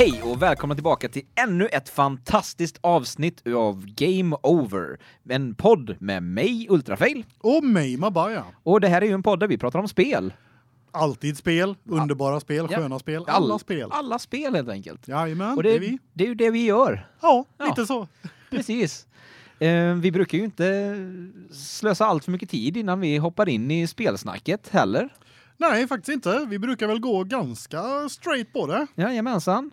Hej och välkomna tillbaka till ännu ett fantastiskt avsnitt av Game Over. En podd med mig, Ultrafail. Och mig, Mabaya. Och det här är ju en podd där vi pratar om spel. Alltid spel, underbara spel, Ja. sköna spel, alla spel. Alla spel helt enkelt. Jajamän, Och det det, är vi. det är ju det vi gör. Ja, Ja. lite så. Precis. Eh, vi brukar ju inte slösa allt för mycket tid innan vi hoppar in i spelsnacket heller. Nej, faktiskt inte. Vi brukar väl gå ganska straight på det. Jajamensan.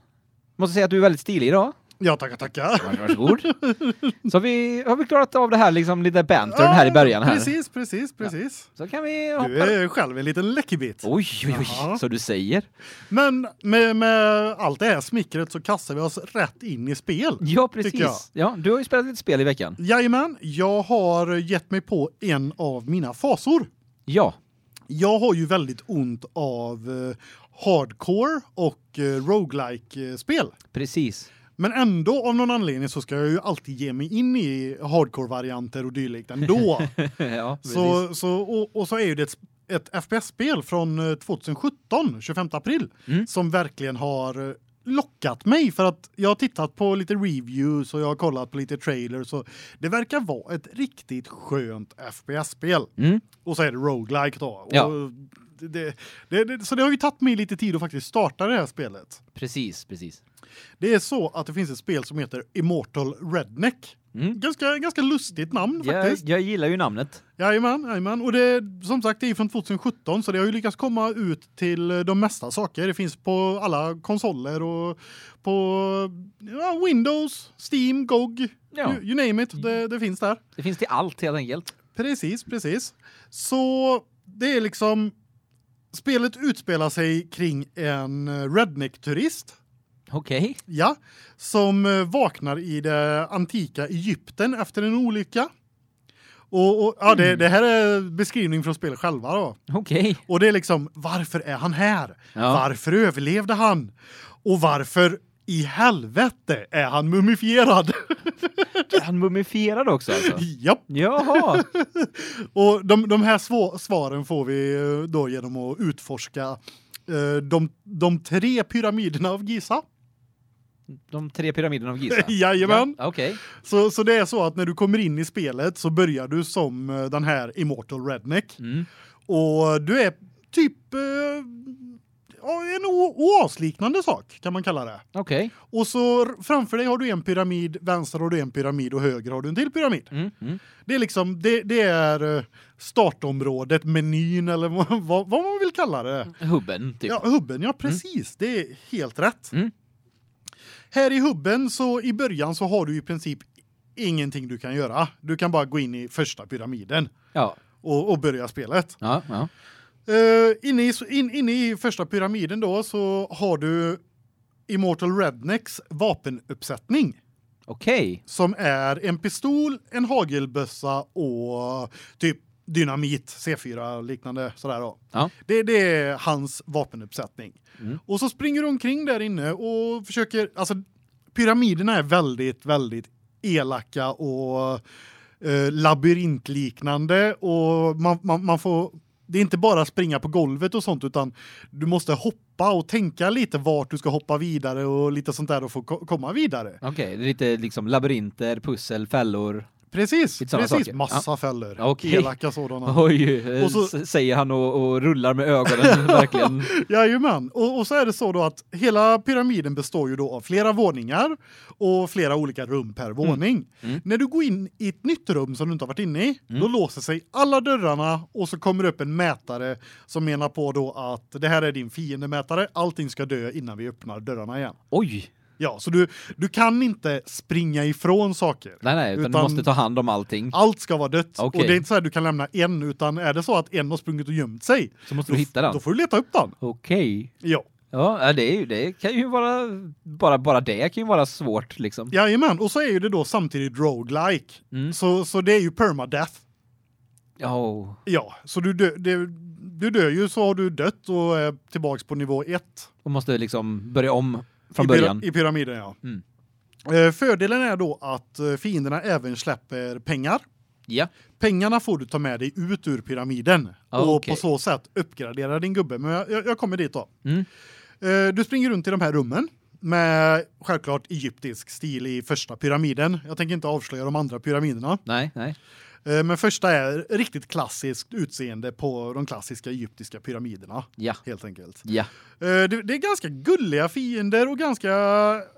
Måste säga att du är väldigt stilig idag. Ja, tackar, tackar. Varsågod. Så har vi, har vi klarat av det här liksom lite bantern här i början här. Precis, precis, precis. Så kan vi hoppa... Du är själv en liten läckerbit. Oj, oj, oj, Jaha. så du säger. Men med, med allt det här smickret så kastar vi oss rätt in i spel. Ja, precis. Ja, du har ju spelat lite spel i veckan. Jajamän, jag har gett mig på en av mina fasor. Ja, Jag har ju väldigt ont av eh, hardcore och eh, roguelike spel. precis. Men ändå av någon anledning så ska jag ju alltid ge mig in i hardcore varianter och dylikt ändå. ja, precis. så så och, och så är ju det ett, ett FPS-spel från eh, 2017, 25 april Mm. som verkligen har eh, lockat mig för att jag har tittat på lite reviews och jag har kollat på lite trailers så det verkar vara ett riktigt skönt FPS-spel. Mm. Och så är det roguelike då. Ja. Och det, det, det, så det har ju tagit mig lite tid att faktiskt starta det här spelet. Precis, precis. Det är så att det finns ett spel som heter Immortal Redneck. Mm. Ganska ganska lustigt namn Jag, faktiskt. jag gillar ju namnet. Jajamän, jajamän. Och det som sagt det är från 2017 så det har ju lyckats komma ut till eh, de mesta saker. Det finns på alla konsoler och på ja, Windows, Steam, GOG, Ja. you, you name it. Det, det finns där. Det finns till allt helt enkelt. Precis, precis. Så det är liksom spelet utspelar sig kring en eh, redneck-turist. Okej. Ja, som eh, vaknar i det antika Egypten efter en olycka. Och, och ja, det, det här är beskrivning från spelet själva då. Okej. Och det är liksom varför är han här? Ja. Varför överlevde han? Och varför i helvete är han mumifierad? Är han mumifierad också alltså? Japp. Jaha. Och de de här svå- svaren får vi eh, då genom att utforska eh, de de tre pyramiderna av Giza. De tre pyramiderna av Giza. Jajamän. Ja, Okej. Så så det är så att när du kommer in i spelet så börjar du som eh, den här Immortal Redneck Mm. och du är typ en oasliknande sak kan man kalla det. Okej. Och så framför dig har du en pyramid, vänster har du en pyramid och höger har du en till pyramid. Mm. Mm. Det är liksom det det är eh, startområdet, menyn eller vad, vad man vill kalla det. Hubben typ. Ja, hubben, ja precis. Det är helt rätt. Mm. Här i hubben så i början så har du i princip ingenting du kan göra. Du kan bara gå in i första pyramiden Ja. och, och börja spelet. Ja, ja. Uh, inne, i, in, inne i första pyramiden då så har du Immortal Rednecks vapenuppsättning Okej. som är en pistol, en hagelbössa och typ dynamit C4 liknande sådär då. Ja. Det, det är hans vapenuppsättning. Mm. Och så springer du omkring där inne och försöker alltså pyramiderna är väldigt väldigt elaka och eh, labyrintliknande och man, man man får det är inte bara springa på golvet och sånt utan du måste hoppa och tänka lite vart du ska hoppa vidare och lite sånt där och få komma vidare. Okej, det är lite liksom labyrinter, pussel, fällor. Precis, Lite precis saker. massa fällor. Okej. Elaka sådana. Oj, eh, Och så- s- säger han och, och rullar med ögonen verkligen. Jajamän. Och, och så är det så då att hela pyramiden består ju då av flera våningar och flera olika rum per våning. Mm. När du går in i ett nytt rum som du inte har varit inne i, Mm. då låser sig alla dörrarna och så kommer det upp en mätare som menar på då att det här är din fiendemätare. Allting ska dö innan vi öppnar dörrarna igen. Oj. Ja, så du du kan inte springa ifrån saker. Nej nej, utan, du Utan- måste ta hand om allting. Allt ska vara dött Okej. och det är inte så att du kan lämna en utan är det så att en har sprungit och gömt sig, Så måste du hitta den. då får du leta upp den. Okej. Ja. Ja, ja, det är ju det kan ju vara bara bara det kan ju vara svårt liksom. Jajamän, och så är ju det då samtidigt roguelike. Mm. Så så det är ju permadeath. Ja. Ja, så du dö, det, du dör ju så har du dött och är tillbaks på nivå 1 Och måste liksom börja om från i, början. i pyramiden ja. Mm. Eh, fördelen är då att eh, fienderna även släpper pengar. Ja. Pengarna får du ta med dig ut ur pyramiden Ah, och på så sätt uppgradera din gubbe. Men jag, jag, jag kommer dit då. Mm. Eh, du springer runt i de här rummen med självklart egyptisk stil i första pyramiden. Jag tänker inte avslöja de andra pyramiderna. Nej, nej. Eh, Men första är riktigt klassiskt utseende på de klassiska egyptiska pyramiderna Ja. helt enkelt. Ja. Eh, Det, det är ganska gulliga fiender och ganska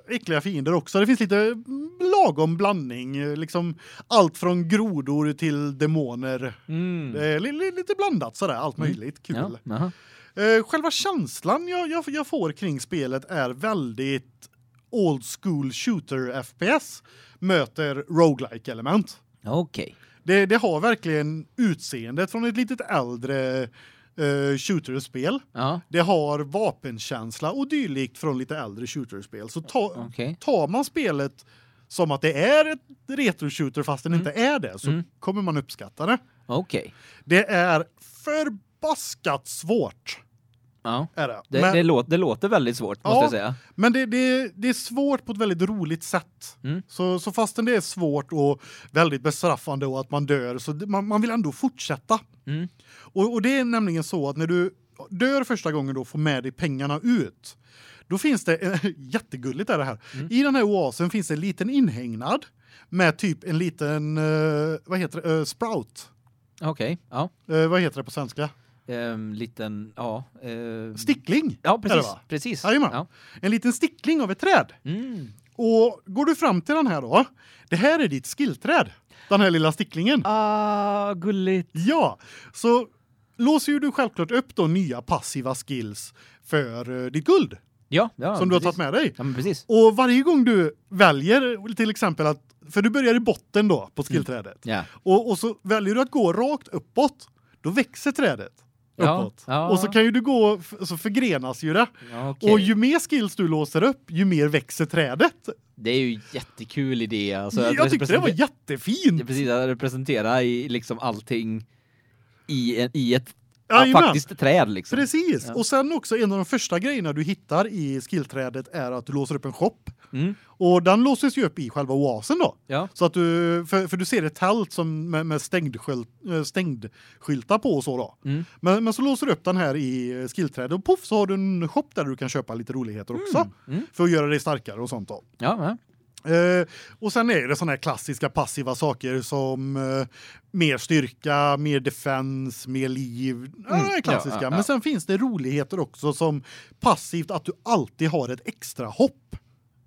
äckliga fiender också. Det finns lite mm, lagom blandning, eh, liksom allt från grodor till demoner. Mm. Det är li, li, lite blandat sådär, allt möjligt kul. Ja. Eh, själva känslan jag, jag, jag får kring spelet är väldigt old school shooter FPS möter roguelike element. Okej. Det, det har verkligen utseendet från ett litet äldre uh, shooterspel. Ja. Det har vapenkänsla och dylikt från lite äldre shooterspel. Så ta, Okej. tar man spelet som att det är ett retro shooter fast den inte är det så Mm. kommer man uppskatta det. Okej. Det är förbaskat svårt Ja. är det. Det, men det, låter, det låter väldigt svårt måste Ja. jag säga. men det, det, det är svårt på ett väldigt roligt sätt. Mm. Så så fastän det är svårt och väldigt bestraffande och att man dör så man, man vill ändå fortsätta. Mm. Och, och det är nämligen så att när du dör första gången då får med dig pengarna ut. Då finns det jättegulligt är det här. Mm. I den här oasen finns det en liten inhägnad med typ en liten eh, vad heter det Eh, sprout. Okej. Ja. Eh, vad heter det på svenska? Ehm, liten ja, ehm, Stickling. Ja, precis. Precis. Jajamän. Ja. En liten stickling av ett träd. Mm. Och går du fram till den här då, det här är ditt skillträd. Den här lilla sticklingen. Ah, gulligt. Ja, så låser ju du självklart upp då nya passiva skills för eh, ditt guld Ja, ja. som du har tagit med dig. Ja, precis. Och varje gång du väljer till exempel att för du börjar i botten då på skillträdet. Ja. Och och så väljer du att gå rakt uppåt, då växer trädet uppåt. ja. Och så kan ju du gå så förgrenas ju det. Ja, okej. Och ju mer skills du låser upp, ju mer växer trädet. Det är ju jättekul idé alltså jag tyckte det var jättefint. Ja, precis att representera i liksom allting i en, i ett ja, Jajamän. faktiskt träd liksom. Precis. Ja. Och sen också en av de första grejerna du hittar i skillträdet är att du låser upp en shop. Mm. Och den låses ju upp i själva oasen då. Ja. Så att du för, för du ser ett tält som med, med stängd skylt, eh, stängd skyltar på och så då. Mm. Men men så låser du upp den här i skillträdet och puff så har du en shop där du kan köpa lite roligheter också Mm. för att göra dig starkare och sånt då. Ja, ja. Eh, och sen är det såna här klassiska passiva saker som eh, mer styrka, mer defense, mer liv. Ja, det är ja, klassiska. ja, ja. Men sen finns det roligheter också som passivt att du alltid har ett extra hopp.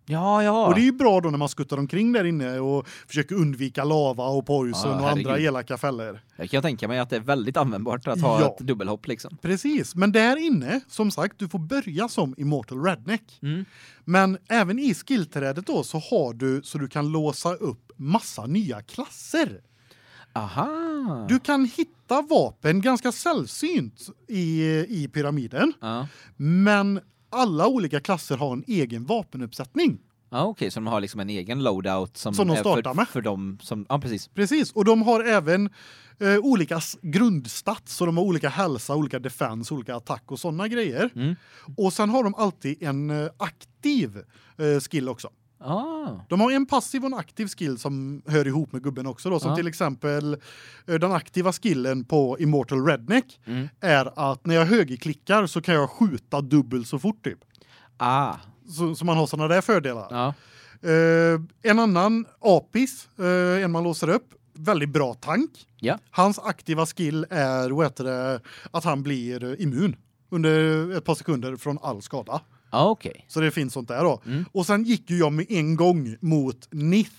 Ja, ja. Och det är ju bra då när man skuttar omkring där inne och försöker undvika lava och poison Ja, och andra elaka fällor. Jag kan tänka mig att det är väldigt användbart att ha Ja. ett dubbelhopp liksom. Precis, men där inne som sagt du får börja som Immortal Redneck. Mm. Men även i skillträdet då så har du så du kan låsa upp massa nya klasser. Aha. Du kan hitta vapen ganska sällsynt i i pyramiden, Ja. men alla olika klasser har en egen vapenuppsättning. Ja, okej, så de har liksom en egen loadout som, Som de startar för, med. för dem som ja precis. Precis, och de har även eh, olika grundstats så de har olika hälsa, olika defense, olika attack och såna grejer. Mm. Och sen har de alltid en eh, aktiv eh, skill också. Ah. De har en passiv och en aktiv skill som hör ihop med gubben också då som Ja. till exempel eh, den aktiva skillen på Immortal Redneck Mm. är att när jag högerklickar så kan jag skjuta dubbelt så fort typ. Ah. Så, så man har såna där fördelar. Ja. Eh, en annan apis, eh, en man låser upp, väldigt bra tank. Ja. Hans aktiva skill är det, att han blir immun under ett par sekunder från all skada. Ja, okej. Så det finns sånt där då. Mm. Och sen gick ju jag med en gång mot Nith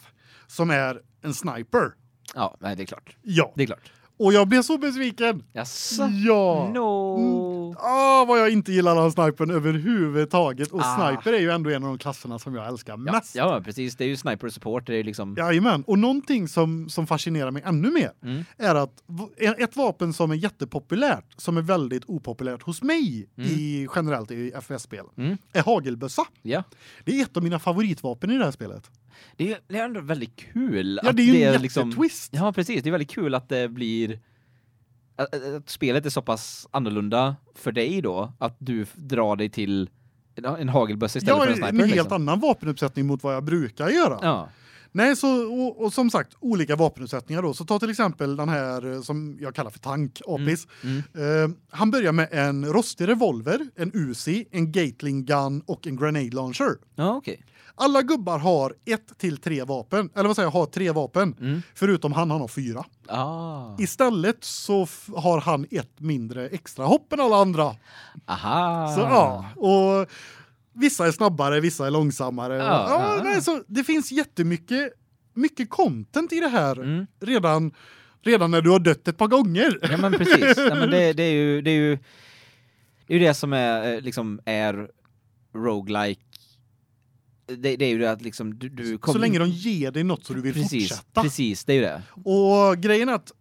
som är en sniper. Ja, nej det är klart. Ja. Det är klart. Och jag blev så besviken. Jaså? Ja. No. Ah, vad jag inte gillar den snipern överhuvudtaget. Och Ah. sniper är ju ändå en av de klasserna som jag älskar Ja, mest. ja, precis. Det är ju sniper support, det är liksom Jajamän. Och någonting som, som fascinerar mig ännu mer Mm. är att v- ett vapen som är jättepopulärt, som är väldigt opopulärt hos mig Mm. i generellt i FPS-spel, Mm. är hagelbössa. Ja. Det är ett av mina favoritvapen i det här spelet. Det är, det är ändå väldigt kul Ja, att det är ju en liksom jättetwist. Ja, precis. Det är väldigt kul att det blir att, att- spelet är så pass annorlunda för dig då att du drar dig till en, en hagelbössa istället Ja, för en en sniper helt liksom. annan vapenuppsättning mot vad jag brukar göra. Ja. Nej, så och, och som sagt olika vapenuppsättningar då. Så ta till exempel den här eh, som jag kallar för tank Apis. Mm. Eh, han börjar med en rostig revolver, en Uzi, en Gatling gun och en grenade launcher. Ja, okej. Alla gubbar har ett till tre vapen, eller vad säger jag, har tre vapen. Mm. Förutom han han har fyra. Ah. Istället så har han ett mindre extra hopp än alla andra. Aha. Så ja, och vissa är snabbare, vissa är långsammare. Ja, Ja, ja. nej, så det finns jättemycket mycket content i det här Mm. redan redan när du har dött ett par gånger. Ja men precis. Ja, men det, det är ju det är ju det är ju det som är eh, liksom är roguelike. Det, det är ju det att liksom du du så länge de ger dig något så du vill precis, fortsätta. Precis, det är ju det. Och grejen är att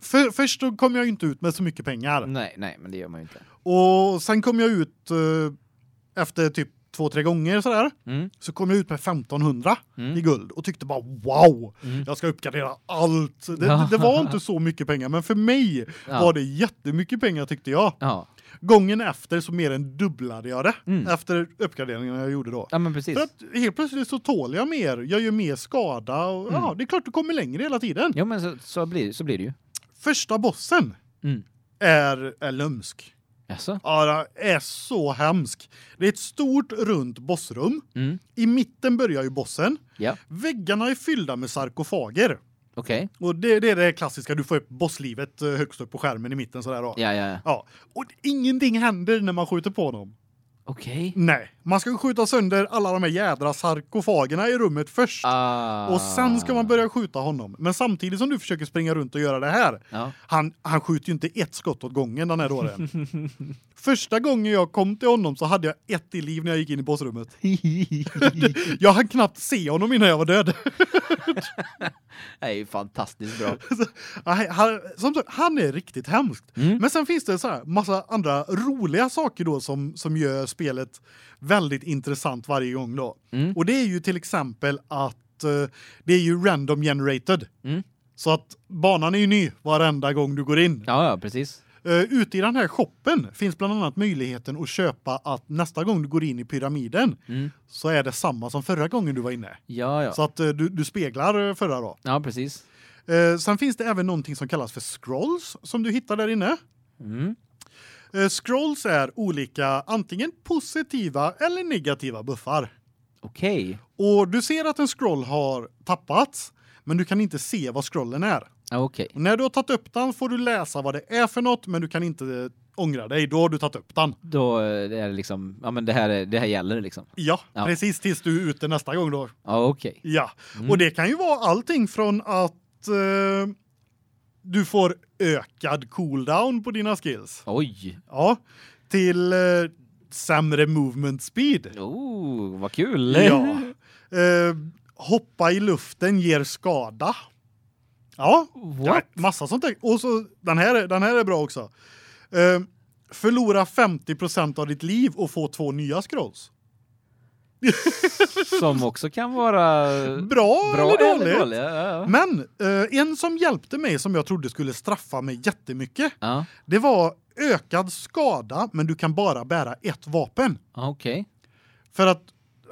för, först då kom jag ju inte ut med så mycket pengar. Nej, nej, men det gör man ju inte. Och sen kom jag ut eh, efter typ två tre gånger så där. Mm. Så kom jag ut med 1500 Mm. i guld och tyckte bara wow. Mm. Jag ska uppgradera allt. Det, Ja. det var inte så mycket pengar men för mig Ja. var det jättemycket pengar tyckte jag. Ja. Gången efter så mer än dubblade jag det Mm. efter uppgraderingen jag gjorde då. Ja men precis. För att helt plötsligt så tål jag mer. Jag gör mer skada och Mm. ja, det är klart du kommer längre hela tiden. Jo men så, så blir så blir det ju. Första bossen Mm. är är lömsk. Jaså? Ja, det är så hemsk. Det är ett stort runt bossrum. Mm. I mitten börjar ju bossen. Ja. Väggarna är fyllda med sarkofager. Okej. Och det, det är det klassiska, du får upp bosslivet eh, högst upp på skärmen i mitten sådär då. Ja ja. ja. Och ingenting händer när man skjuter på dem. Okej. Nej, man ska skjuta sönder alla de här jädra sarkofagerna i rummet först. Ah. Och sen ska man börja skjuta honom. Men samtidigt som du försöker springa runt och göra det här. Ja. Han han skjuter ju inte ett skott åt gången den här dåren. Första gången jag kom till honom så hade jag ett i liv när jag gick in i bossrummet. Jag hann knappt se honom innan jag var död. det är ju fantastiskt bra. Han, som sagt, han är riktigt hemskt. Mm. Men sen finns det så här massa andra roliga saker då som som gör spelet väldigt intressant varje gång då. Mm. Och det är ju till exempel att eh, det är ju random generated. Mm. Så att banan är ju ny varenda gång du går in. Ja ja, precis. Uh, ute i den här shoppen finns bland annat möjligheten att köpa att nästa gång du går in i pyramiden Mm. så är det samma som förra gången du var inne. Ja ja. Så att eh, du du speglar eh, förra då. Ja precis. Eh, sen finns det även någonting som kallas för scrolls som du hittar där inne. Mm. Eh, scrolls är olika antingen positiva eller negativa buffar. Okej. Och du ser att en scroll har tappats, men du kan inte se vad scrollen är. Okej. Och när du har tagit upp den får du läsa vad det är för något, men du kan inte eh, ångra dig. Då har du tagit upp den. Då eh, är det liksom ja men det här är, det här gäller liksom. Ja, Ja. precis tills du är ute nästa gång då. Ja okej. Ja. Mm. Och det kan ju vara allting från att eh, du får ökad cooldown på dina skills. Oj. Ja, till eh, sämre movement speed. Oh, vad kul. Ja. Eh, hoppa i luften ger skada. Ja, What? ja, massa sånt där. Och så den här är- den här är bra också. Eh, förlora 50% av ditt liv och få två nya scrolls. Som också kan vara Bra, bra eller dåligt. eller dåliga. Ja, ja. Men eh, en som hjälpte mig som jag trodde skulle straffa mig jättemycket. Ja, Det var ökad skada, men du kan bara bära ett vapen. okej. För att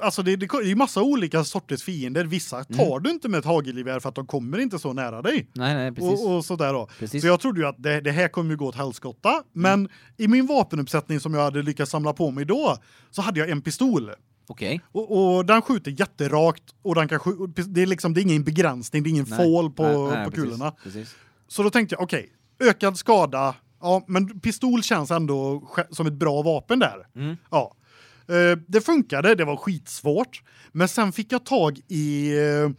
alltså det, det är ju massa olika sorters fiender. Vissa tar du inte med ett hagelgevär för att de kommer inte så nära dig. Nej, nej, precis. Och, och så där då. Precis. Så jag trodde ju att det, det här kommer ju gå åt helskotta, men i min vapenuppsättning som jag hade lyckats samla på mig då så hade jag en pistol. Okej. Och, och den skjuter jätterakt och den kan skjuta, det är liksom det är ingen begränsning, det är ingen Nej, fål på nej, nej, på precis, kulorna. Precis. Så då tänkte jag okej, ökad skada. Ja, men pistol känns ändå som ett bra vapen där. Mm. Ja. Eh, det funkade, det var skitsvårt, men sen fick jag tag i eh,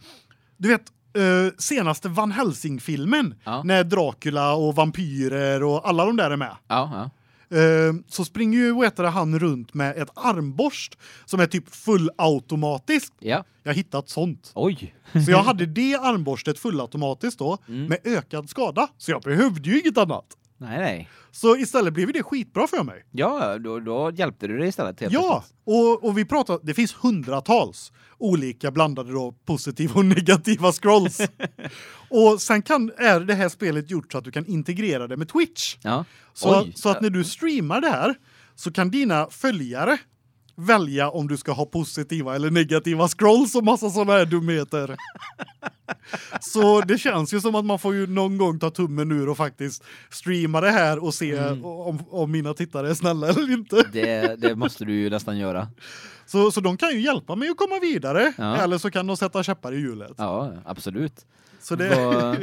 du vet eh, senaste Van Helsing filmen Ja. när Dracula och vampyrer och alla de där är med. Ja, ja. Eh, så springer ju vad heter det, han runt med ett armborst som är typ fullautomatiskt. Ja. Jag har hittat sånt. Oj. Så jag hade det armborstet fullautomatiskt då Mm. med ökad skada. Så jag behövde ju inget annat. Nej, nej. Så istället blev det skitbra för mig. Ja, då, då hjälpte du dig istället Ja, och och vi pratar det finns hundratals olika blandade då positiva och negativa scrolls. och sen kan är det här spelet gjort så att du kan integrera det med Twitch. Ja. Så Oj. så att när du streamar det här så kan dina följare välja om du ska ha positiva eller negativa scrolls och massa såna här dumheter. Så det känns ju som att man får ju någon gång ta tummen ur och faktiskt streama det här och se Mm. om, om mina tittare är snälla eller inte. Det, det måste du ju nästan göra. Så, så de kan ju hjälpa mig att komma vidare Ja. eller så kan de sätta käppar i hjulet. Ja, absolut. Så det, Vad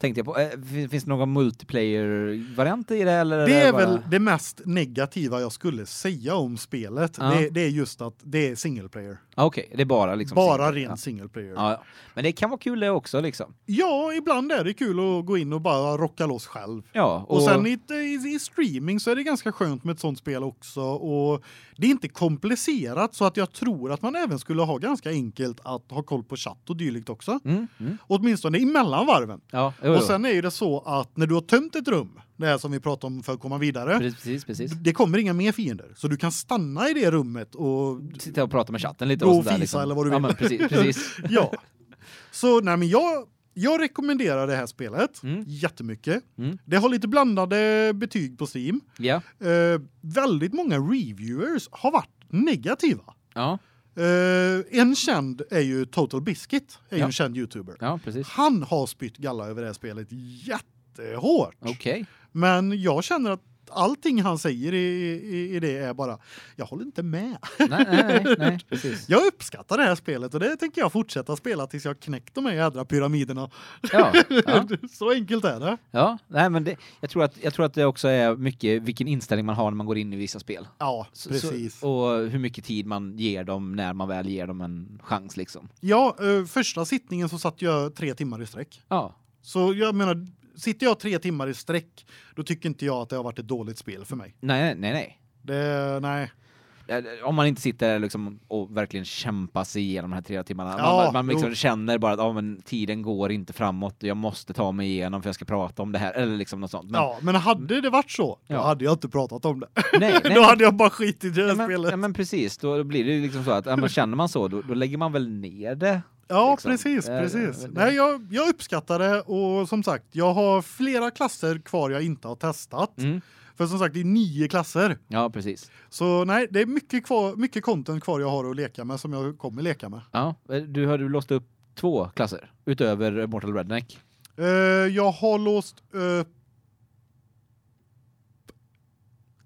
tänkte jag på? Eh, fin- Finns det någon multiplayer-variant i det eller? det är bara- väl det mest negativa jag skulle säga om spelet. Ja. Det, det är just att det är single player. Ah, Okej, det är bara liksom Bara single- ren single player. Ja. ja. Men det kan vara kul det också liksom. Ja, ibland är det kul att gå in och bara rocka loss själv. Ja, Och, sen i, i, i streaming så är det ganska skönt med ett sånt spel också och det är inte komplicerat så att jag tror att man även skulle ha ganska enkelt att ha koll på chatt och dylikt också. Mm, mm. Åtminstone emellan varven. Ja, jo, jo. Och sen är ju det så att när du har tömt ett rum, det här som vi pratade om för att komma vidare, precis, precis, det kommer inga mer fiender. Så du kan stanna i det rummet och Sitta och prata med chatten lite och och fisa liksom. eller vad du Ja, vill. men precis, precis. ja. Så nej men jag jag rekommenderar det här spelet Mm. jättemycket. Mm. Det har lite blandade betyg på Steam. Ja. Eh, väldigt många reviewers har varit negativa. Ja. Eh, en känd är ju Total Biscuit, är Ja. en känd youtuber. Ja, precis. Han har spytt galla över det här spelet jättehårt. Okej. Men jag känner att allting han säger i, i, i det är bara jag håller inte med. Nej, nej, nej, precis. Jag uppskattar det här spelet och det tänker jag fortsätta spela tills jag knäckt de här jädra pyramiderna. Ja. Ja. Så enkelt är det. Ja, nej men det, jag tror att jag tror att det också är mycket vilken inställning man har när man går in i vissa spel. Ja, precis. Så, och hur mycket tid man ger dem när man väl ger dem en chans liksom. Ja, eh, första sittningen så satt jag tre timmar i sträck. Ja. Så jag menar, sitter jag tre timmar i sträck, då tycker inte jag att det har varit ett dåligt spel för mig. Nej, nej, nej. Det, nej. Om man inte sitter liksom och verkligen kämpar sig igenom de här tre timmarna. Ja, man man liksom känner bara att ja, men tiden går inte framåt. Jag måste ta mig igenom för jag ska prata om det här eller liksom något sånt. Men, ja, men hade det varit så, då Ja. hade jag inte pratat om det. nej, nej, då hade jag bara skitit i det ja, här men, spelet. ja, men precis, då blir det liksom så att ja, men känner man så då, då lägger man väl ner det. Ja, liksom. precis, Eh, precis. Nej, jag, jag uppskattar det och som sagt, jag har flera klasser kvar jag inte har testat. Mm. För som sagt, det är nio klasser. Ja, precis. Så nej, det är mycket kvar, mycket content kvar jag har att leka med som jag kommer leka med. Ja, eh, du har du låst upp två klasser utöver Mortal Redneck. Eh, jag har låst upp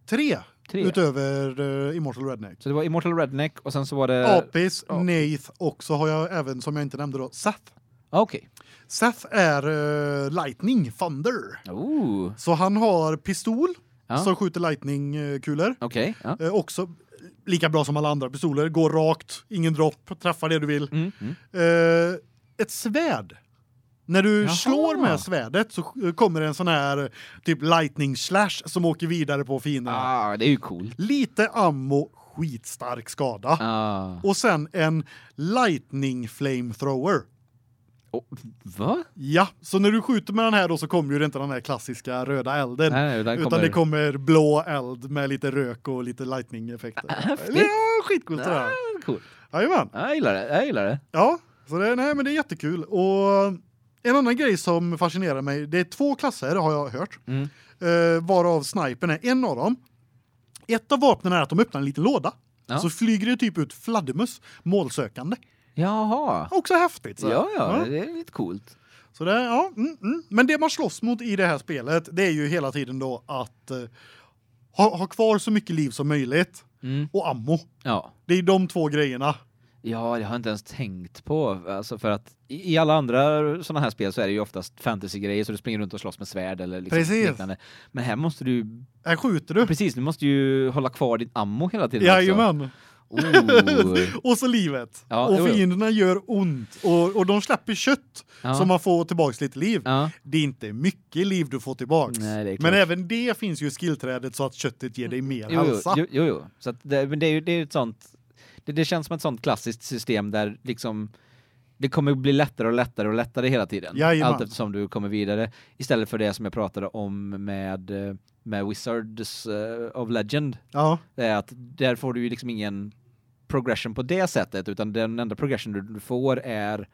tre, Tre. utöver uh, Immortal Redneck. Så det var Immortal Redneck och sen så var det Apis, ja. Nath och så har jag även som jag inte nämnde då Seth. Ah, Okej. Seth är eh, Lightning Thunder. Oh. Så han har pistol Ja. som skjuter lightning eh, kulor. Okej. Ja. Eh, också lika bra som alla andra pistoler, går rakt, ingen dropp, träffar det du vill. Mm. Mm. Ett svärd. När du Jaha. slår med svärdet så kommer det en sån här typ lightning slash som åker vidare på fienderna. Ah, det är ju coolt. Lite ammo, skitstark skada. Ah. Och sen en lightning flamethrower. Oh, va? Ja, så när du skjuter med den här då så kommer ju inte den här klassiska röda elden. Nej, Utan kommer... det kommer blå eld med lite rök och lite lightning effekter. Häftigt. Ja, skitcoolt det där. Ah, cool. Jajamän. Jag gillar det. Jag gillar det. Ja, så det nej men det är jättekul och en annan grej som fascinerar mig, det är två klasser har jag hört. Mm. Eh, varav snipern är en av dem. Ett av vapnen är att de öppnar en liten låda. Ja. Så flyger det typ ut fladdermus, målsökande. Jaha. Också häftigt så. Ja, ja, det är lite coolt. Så det ja, mm, mm. men det man slåss mot i det här spelet, det är ju hela tiden då att eh, ha, ha kvar så mycket liv som möjligt Mm. och ammo. Ja. Det är de två grejerna. Ja, jag har inte ens tänkt på alltså för att i, alla andra såna här spel så är det ju oftast fantasy-grejer så du springer runt och slåss med svärd eller liksom Precis. liknande. Men här måste du Här skjuter du. precis, du måste ju hålla kvar din ammo hela tiden också. Jajamän. Oh. Och så livet. Ja, och fienderna gör ont och, och de släpper kött Ja. så man får tillbaks lite liv. Ja. Det är inte mycket liv du får tillbaks. Nej. Men även det finns ju skillträdet så att köttet ger dig mer Jo, hälsa. jo, jo, jo. Så det, men det är ju det är ju ett sånt det, det känns som ett sånt klassiskt system där liksom det kommer bli lättare och lättare och lättare hela tiden. Jajamän. Allt eftersom du kommer vidare istället för det som jag pratade om med eh, med Wizards eh, of Legend. Ja, Det är att där får du ju liksom ingen progression på det sättet utan den enda progression du, du får är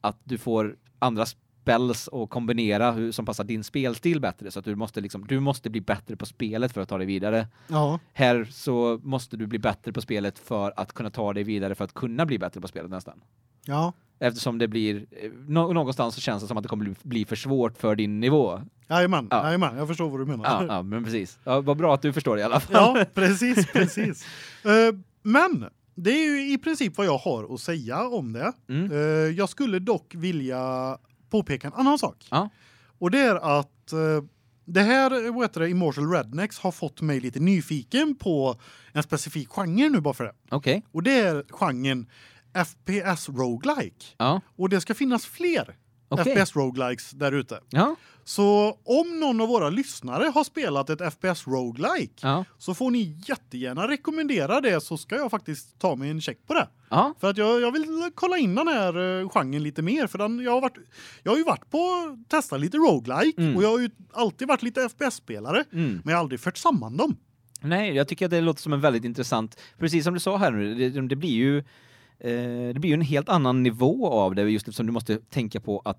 att du får andra spells och kombinera hur som passar din spelstil bättre så att du måste liksom du måste bli bättre på spelet för att ta dig vidare. Ja. Här så måste du bli bättre på spelet för att kunna ta dig vidare för att kunna bli bättre på spelet nästan. Ja. Eftersom det blir eh, nå någonstans så känns det som att det kommer bli, för svårt för din nivå. Jajamän, Ja. jajamän, jag förstår vad du menar. Ja, ja men precis. Ja, vad bra att du förstår det i alla fall. Ja, precis, precis. Eh, men det är ju i princip vad jag har att säga om det. Mm. Eh, jag skulle dock vilja påpeka en annan sak. Ja. Och det är att eh, det här vad heter det Immortal Rednecks har fått mig lite nyfiken på en specifik genre nu bara för det. Okej. Och det är genren FPS roguelike. Ja. Och det ska finnas fler Okej. FPS roguelikes där ute. Ja. Så om någon av våra lyssnare har spelat ett FPS roguelike Ja. så får ni jättegärna rekommendera det så ska jag faktiskt ta mig en check på det. Ja. För att jag, jag vill kolla in den här uh, genren lite mer för den jag har varit jag har ju varit på testa lite roguelike Mm. och jag har ju alltid varit lite FPS spelare Mm. men jag har aldrig fört samman dem. Nej, jag tycker att det låter som en väldigt intressant, precis som du sa här nu, det, det blir ju eh, det blir ju en helt annan nivå av det just eftersom du måste tänka på att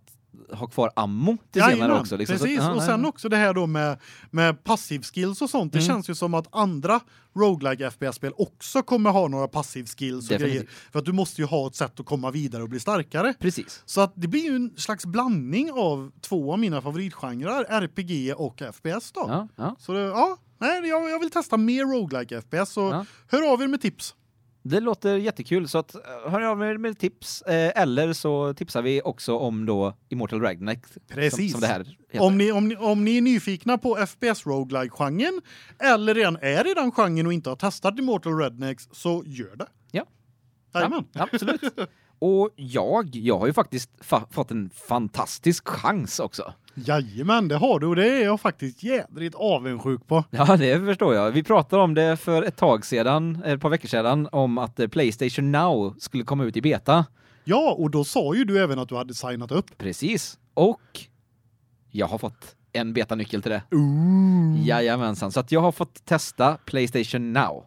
ha kvar ammo till senare Jajamän, också liksom. Precis ja, och sen nej. också det här då med med passiv skills och sånt. Det Mm. känns ju som att andra roguelike FPS spel också kommer ha några passiv skills och Definitivt. grejer för att du måste ju ha ett sätt att komma vidare och bli starkare. Precis. Så att det blir ju en slags blandning av två av mina favoritgenrer, RPG och FPS då. Ja, ja. Så det, ja, nej, jag, jag vill testa mer roguelike FPS så hör av er med tips. Det låter jättekul så att eh, hör av er med tips eh, eller så tipsar vi också om då Immortal Ragnarok som, Precis. som heter. Om ni, om, ni, om ni är nyfikna på FPS roguelike genren eller redan är i den genren och inte har testat Immortal Rednecks så gör det. Ja. Jajamän. Ja, absolut. Och jag, jag har ju faktiskt fa fått en fantastisk chans också. Jajamän, det har du och det är jag faktiskt jädrigt avundsjuk på. Ja, det förstår jag. Vi pratade om det för ett tag sedan, ett par veckor sedan, om att eh, PlayStation Now skulle komma ut i beta. Ja, och då sa ju du även att du hade signat upp. Precis. Och jag har fått en betanyckel till det. Ooh. Jajamensan. Så att jag har fått testa PlayStation Now.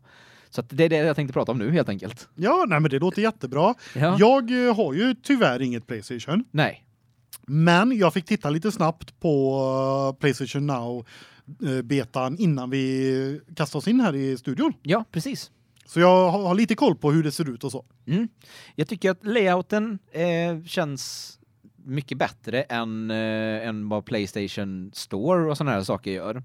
Så att det är det jag tänkte prata om nu helt enkelt. Ja, nej men det låter jättebra. Ja. Jag eh, har ju tyvärr inget PlayStation, Nej. Men jag fick titta lite snabbt på eh, PlayStation Now eh, betan innan vi kastade oss in här i studion. Ja, precis. Så jag har har lite koll på hur det ser ut och så. Mm. Jag tycker att layouten eh, känns mycket bättre än, eh, än vad PlayStation Store och såna här saker gör.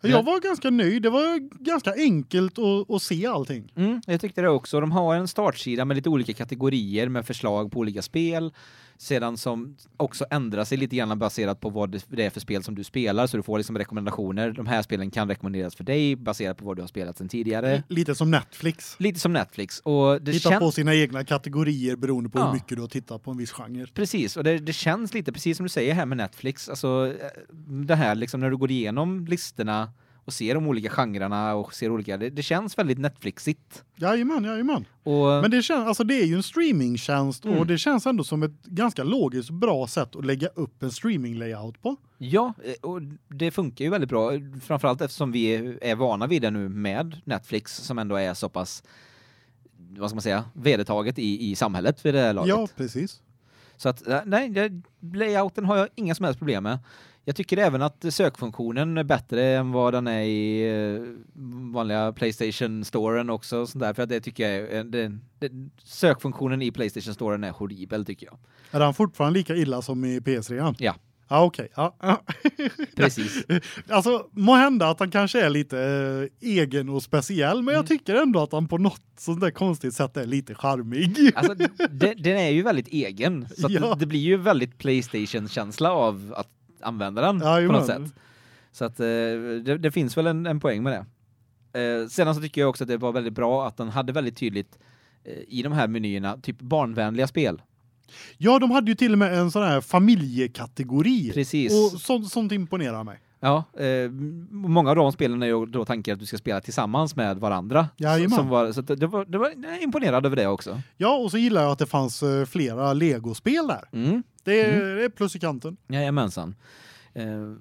Jag var ganska nöjd. Det var ganska enkelt att, att se allting. Mm, jag tyckte det också. De har en startsida med lite olika kategorier med förslag på olika spel. Sedan som också ändrar sig lite grann baserat på vad det är för spel som du spelar så du får liksom rekommendationer. De här spelen kan rekommenderas för dig baserat på vad du har spelat sedan tidigare. Lite som Netflix. Lite som Netflix och det Titta känns på sina egna kategorier beroende på Ja. hur mycket du har tittat på en viss genre. Precis, och det, det känns lite precis som du säger här med Netflix, alltså eh, det här liksom när du går igenom listorna och ser de olika genrerna och ser olika, det, det känns väldigt Netflixigt. Jajamän, jajamän. Och Men det känns alltså det är ju en streamingtjänst Mm. och det känns ändå som ett ganska logiskt bra sätt att lägga upp en streaming layout på. ja, eh, och det funkar ju väldigt bra, framförallt eftersom vi är, vana vid det nu med Netflix som ändå är så pass vad ska man säga, vedertaget i i samhället vid det här laget. Ja, precis. Så att eh, nej, det, layouten har jag inga som helst problem med. Jag tycker även att sökfunktionen är bättre än vad den är i eh, vanliga PlayStation Storen också och sånt där för att det tycker jag är det, det, sökfunktionen i PlayStation Storen är horribel tycker jag. Är han fortfarande lika illa som i PS3? Ja. Ja, okej. Ja. ja. Precis. Alltså, må hända att han kanske är lite eh, egen och speciell, men jag Mm. tycker ändå att han på något sånt där konstigt sätt är lite charmig. Alltså den är ju väldigt egen så Ja. det, det blir ju väldigt PlayStation känsla av att använda den på Jajamän. något sätt. Så att eh, det, det finns väl en, en poäng med det. Eh, sedan så tycker jag också att det var väldigt bra att den hade väldigt tydligt eh, i de här menyerna typ barnvänliga spel. Ja, de hade ju till och med en sån här familjekategori. Precis. Och sånt, sånt imponerar mig. Ja, eh, många av de spelen är ju då tanken att du ska spela tillsammans med varandra. Jajamän. Som var, så det var, det var imponerad över det också. Ja, och så gillar jag att det fanns eh, flera Lego-spel där. Mm. Det är, det är plus i kanten. Jajamensan. Eh,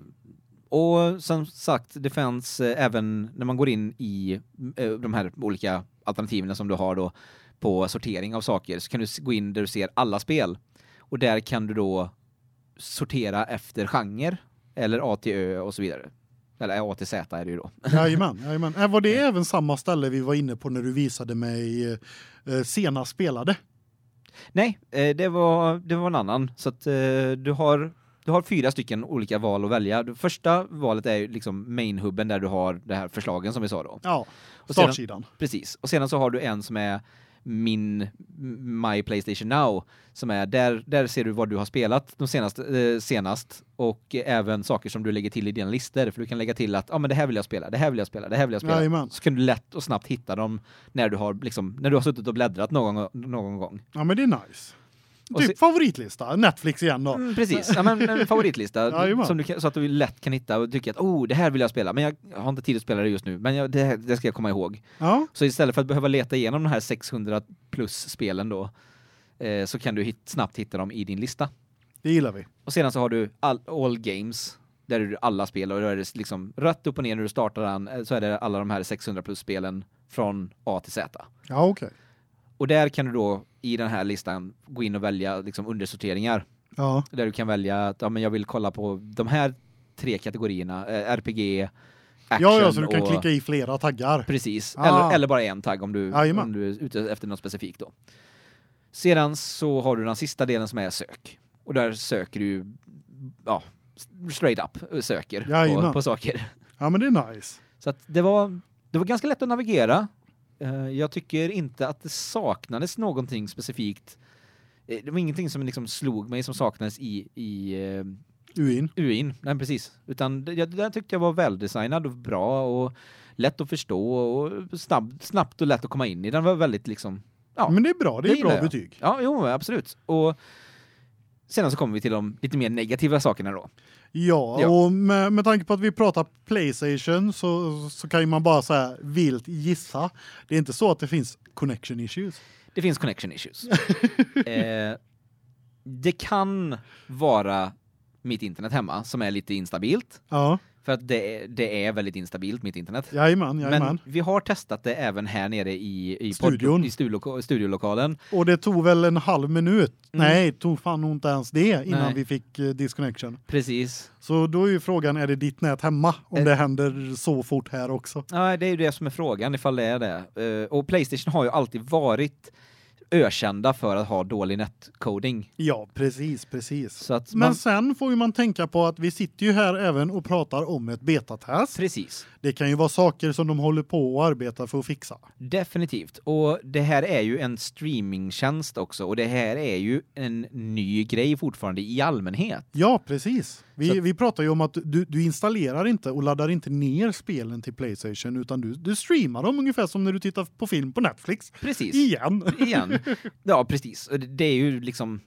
och som sagt, det fanns eh, även när man går in i eh, de här olika alternativen som du har då på sortering av saker så kan du gå in där du ser alla spel och där kan du då sortera efter genre eller A till Ö och så vidare. Eller A till Z är det ju då. Jajamän, jajamän. Äh, Var det även samma ställe vi var inne på när du visade mig eh, senast spelade? Nej, eh, det var det var en annan så att eh, du har du har fyra stycken olika val att välja. Det första valet är ju liksom mainhubben där du har det här förslagen som vi sa då. Ja, Och sedan- startsidan. Precis. Och sedan så har du en som är min My PlayStation Now som är där där ser du vad du har spelat de senaste eh, senast och även saker som du lägger till i dina listor för du kan lägga till att ja ah, men det här vill jag spela, det här vill jag spela, det här vill jag spela. Jajamän. Så kan du lätt och snabbt hitta dem när du har liksom när du har suttit och bläddrat någon någon gång. Ja, men det är nice. Typ se- favoritlista, Netflix igen då. Mm, precis. Ja men en favoritlista Jajamän. som du kan, så att du lätt kan hitta och tycka att oh, det här vill jag spela, men jag har inte tid att spela det just nu, men jag, det, det ska jag komma ihåg. Ja, Så istället för att behöva leta igenom de här 600 plus spelen då eh, så kan du hit, snabbt hitta dem i din lista. det gillar vi. Och sedan så har du all, all games där är det alla spel och då är det liksom rätt upp och ner när du startar den eh, så är det alla de här 600 plus spelen från A till Z. Ja, okej. Och där kan du då i den här listan gå in och välja liksom undersorteringar Ja, där du kan välja att ja, men jag vill kolla på de här tre kategorierna eh, RPG action ja, ja, så du kan och, klicka i flera taggar. Precis. Ah. Eller, eller bara en tagg om du, Jajamän. om du är ute efter något specifikt då. Sedan så har du den sista delen som är sök. Och där söker du ja, straight up söker på, på saker. Ja, men det är nice. Så det var det var ganska lätt att navigera. Eh, Jag tycker inte att det saknades någonting specifikt. Eh, Det var ingenting som liksom slog mig som saknades i i eh, UIN. UIn. Nej precis. Utan det, där tyckte jag var väldesignad och bra och lätt att förstå och snabb, snabbt och lätt att komma in i. Den var väldigt liksom Ja. Men det är bra, det Det är bra jag. betyg. Ja, jo absolut. Och sedan så kommer vi till de lite mer negativa sakerna då. Ja, Ja. och med, med tanke på att vi pratar Playstation så, så kan man bara så här vilt gissa. Det är inte så att det finns connection issues. Det finns connection issues. eh, det kan vara mitt internet hemma som är lite instabilt Ja, för att det är, det är väldigt instabilt mitt internet. jajamän, jajamän. Men vi har testat det även här nere i i Studion. i studioloka, studiolokalen. Och det tog väl en halv minut. Mm. Nej, tog fan nog inte ens det innan Nej. vi fick eh, disconnection. Precis. Så då är ju frågan är det ditt nät hemma om Eh. det händer så fort här också. Ja, det är ju det som är frågan ifall det är det. Eh, och PlayStation har ju alltid varit ökända för att ha dålig netcoding. Ja, precis, precis. Att Men man, sen får ju man tänka på att vi sitter ju här även och pratar om ett betatest. precis. Det kan ju vara saker som de håller på och arbetar för att fixa. Definitivt. Och det här är ju en streamingtjänst också och det här är ju en ny grej fortfarande i allmänhet. Ja, precis. Vi, Så- vi pratar ju om att du, du installerar inte och laddar inte ner spelen till Playstation utan du, du streamar dem ungefär som när du tittar på film på Netflix. Precis. Igen. Igen. Ja, precis. Det är ju liksom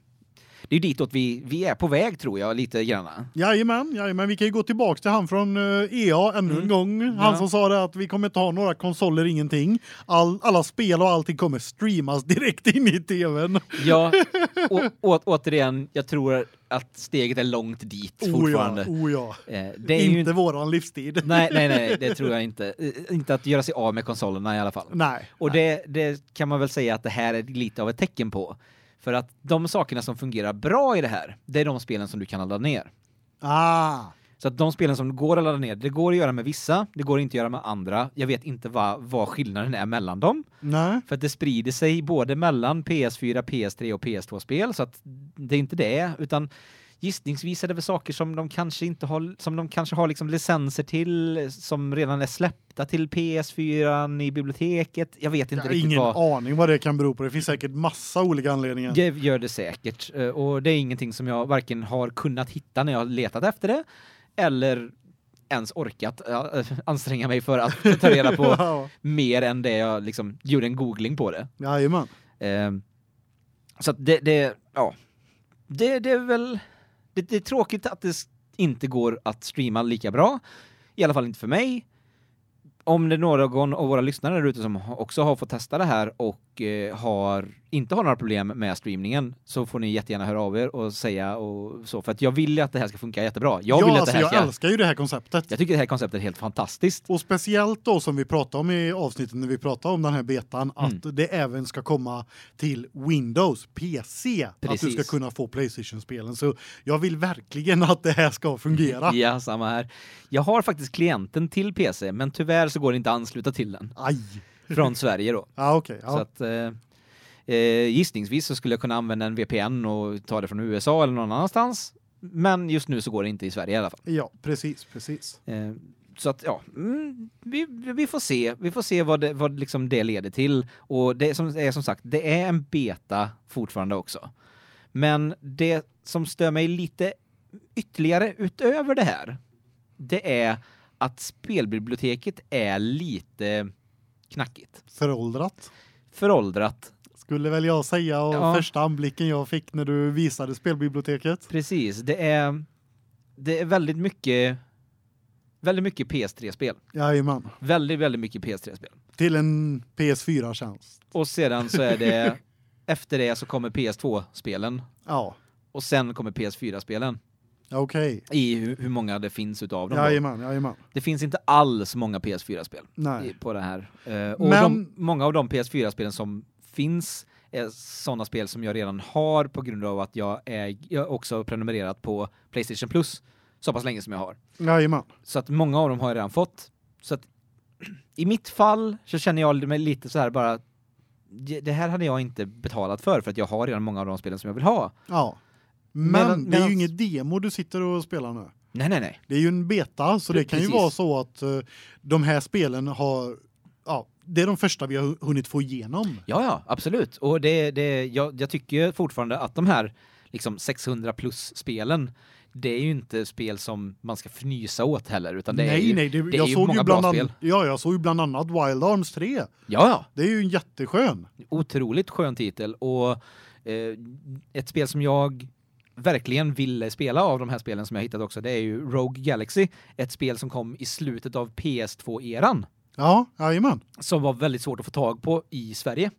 det är ju ditåt vi vi är på väg tror jag lite grann. Jajamän, jajamän. Vi kan ju gå tillbaks till han från eh, EA ännu en Mm. gång. Han Ja. som sa det att vi kommer inte ha några konsoler, ingenting. All, alla spel och allting kommer streamas direkt in i tvn. Ja, och, å, återigen, jag tror att steget är långt dit fortfarande. Oh ja, oh ja. Eh, det är Inte ju våran livstid. Nej, nej, nej, det tror jag inte. Eh, Inte att göra sig av med konsolerna i alla fall. Nej. Och nej. det, det kan man väl säga att det här är lite av ett tecken på. För att de sakerna som fungerar bra i det här, det är de spelen som du kan ladda ner. Ah. Så att de spelen som går att ladda ner, det går att göra med vissa, det går inte att göra med andra. Jag vet inte vad, vad skillnaden är mellan dem. Nej. För att det sprider sig både mellan PS4, PS3 och PS2-spel, så att det är inte det, utan gissningsvis är det väl saker som de kanske inte har, som de kanske har liksom licenser till, som redan är släppta till PS4 i biblioteket. Jag vet Jag inte har riktigt ingen vad. aning vad det kan bero på. Det finns säkert massa olika anledningar. Det gör det säkert. Eh, Och det är ingenting som jag varken har kunnat hitta när jag har letat efter det, eller ens orkat ja, anstränga mig för att ta reda på Ja. mer än det jag liksom gjorde en googling på det. Jajamän. Ehm, så att det, det, ja, det, det är väl, det, det är tråkigt att det inte går att streama lika bra. I alla fall inte för mig. Om det är någon av våra lyssnare där ute som också har fått testa det här och och eh, har inte har några problem med streamningen så får ni jättegärna höra av er och säga och så för att jag vill ju att det här ska funka jättebra. Jag ja, vill att alltså, det här jag ska älskar ju det här konceptet. Jag tycker det här konceptet är helt fantastiskt. Och speciellt då som vi pratade om i avsnittet när vi pratade om den här betan Mm. att det även ska komma till Windows PC att du Precis. ska kunna få PlayStation-spelen. Så jag vill verkligen att det här ska fungera. Ja, samma här. Jag har faktiskt klienten till PC men tyvärr så går det inte att ansluta till den Aj. Från Sverige då. Ja okej. Så ja. att eh, eh, gissningsvis så skulle jag kunna använda en VPN och ta det från USA eller någon annanstans. Men just nu så går det inte i Sverige i alla fall. ja, precis, precis. Eh, så att ja, mm, vi, vi får se. Vi får se vad det, vad liksom det leder till och det som är som sagt, det är en beta fortfarande också. Men det som stör mig lite ytterligare utöver det här, det är att spelbiblioteket är lite knackigt. Föråldrat. Föråldrat. Skulle väl jag säga och Ja. första anblicken jag fick när du visade spelbiblioteket. Precis, det är det är väldigt mycket väldigt mycket PS3-spel. Jajamän. Väldigt väldigt mycket PS3-spel. Till en PS4-tjänst. Och sedan så är det efter det så kommer PS2-spelen Ja. och sen kommer PS4-spelen Okej. i hur, hur många det finns utav dem. Jajamän, jajamän. Det finns inte alls många PS4-spel Nej. i- på det här. Eh, och Men- de, många av de PS4-spelen som finns är sådana spel som jag redan har på grund av att jag är jag också prenumererat på PlayStation Plus så pass länge som jag har. Jajamän. Så att många av dem har jag redan fått. Så att i mitt fall så känner jag mig lite så här bara det här hade jag inte betalat för för att jag har redan många av de spelen som jag vill ha. Ja. Men Medan- det är ju inget demo du sitter och spelar nu. Nej nej nej. Det är ju en beta så det kan ju Precis. vara så att eh, de här spelen har ja, det är de första vi har hunnit få igenom. Ja ja, absolut. Och det det jag jag tycker fortfarande att de här liksom 600 plus spelen det är ju inte spel som man ska fnysa åt heller utan det är nej ju nej, det, det är jag ju såg ju bland annat Ja, jag såg ju bland annat Wild Arms 3. Ja ja, Det är ju en jätteskön. otroligt skön titel och eh, ett spel som jag verkligen ville spela av de här spelen som jag hittat också det är ju Rogue Galaxy, ett spel som kom i slutet av PS2-eran Ja, jajamän. som var väldigt svårt att få tag på i Sverige.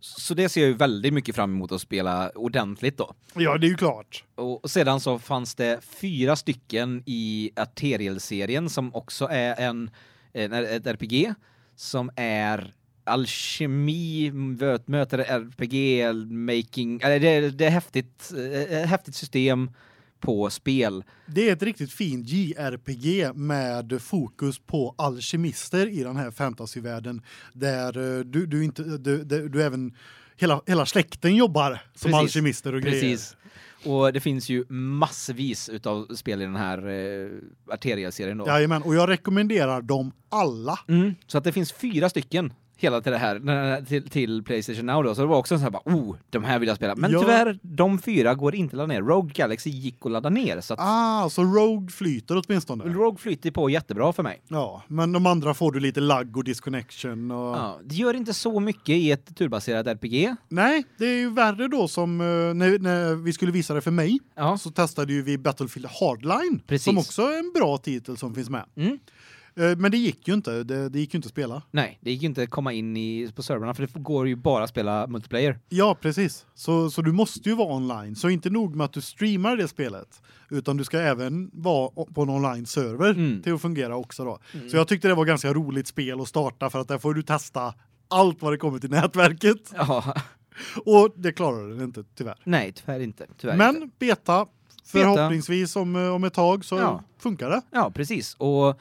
Så det ser jag ju väldigt mycket fram emot att spela ordentligt då. Ja, det är ju klart. Och sedan så fanns det fyra stycken i Arterial-serien som också är en, en ett RPG som är alkemi mö- möter RPG making eller det, det är häftigt eh, häftigt system på spel. Det är ett riktigt fint JRPG med fokus på alkemister i den här fantasyvärlden där eh, du du inte du, du, du även hela hela släkten jobbar som Precis. alkemister och grejer. Precis. Och det finns ju massvis utav spel i den här eh, Arterial-serien då. Jajamän, och jag rekommenderar dem alla. Mm, så att det finns fyra stycken hela till det här till, till PlayStation Now då. Så det var också sån här bara, oh, de här vill jag spela. Men Ja. tyvärr, de fyra går inte att ladda ner. Rogue Galaxy gick att ladda ner så att Ah, så Rogue flyter åtminstone. Rogue flyter på jättebra för mig. Ja, men de andra får du lite lag och disconnection och Ja, det gör inte så mycket i ett turbaserat RPG. Nej, det är ju värre då som eh, när, när vi skulle visa det för mig Ja. så testade ju vi Battlefield Hardline Precis. som också är en bra titel som finns med. Mm. Eh, Men det gick ju inte, det, det gick ju inte att spela. Nej, det gick ju inte att komma in i på servrarna för det går ju bara att spela multiplayer. Ja, precis. Så så du måste ju vara online. Så inte nog med att du streamar det spelet, utan du ska även vara på en online server Mm. till att fungera också då. Så jag tyckte det var ganska roligt spel att starta för att där får du testa allt vad det kommer till nätverket Ja, och det klarade den inte tyvärr. nej, tyvärr inte. Tyvärr Men inte. beta förhoppningsvis om eh, om ett tag så Ja. funkar det. Ja, precis. Och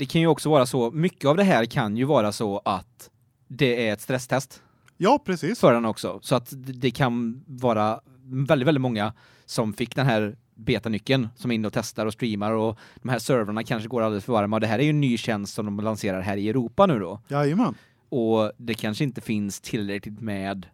det kan ju också vara så, mycket av det här kan ju vara så att det är ett stresstest. Ja, precis. för den också. Så att det kan vara väldigt, väldigt många som fick den här betanyckeln som är inne och testar och streamar och de här servrarna kanske går alldeles för varma. Och det här är ju en ny tjänst som de lanserar här i Europa nu då. Jajamän. Och det kanske inte finns tillräckligt med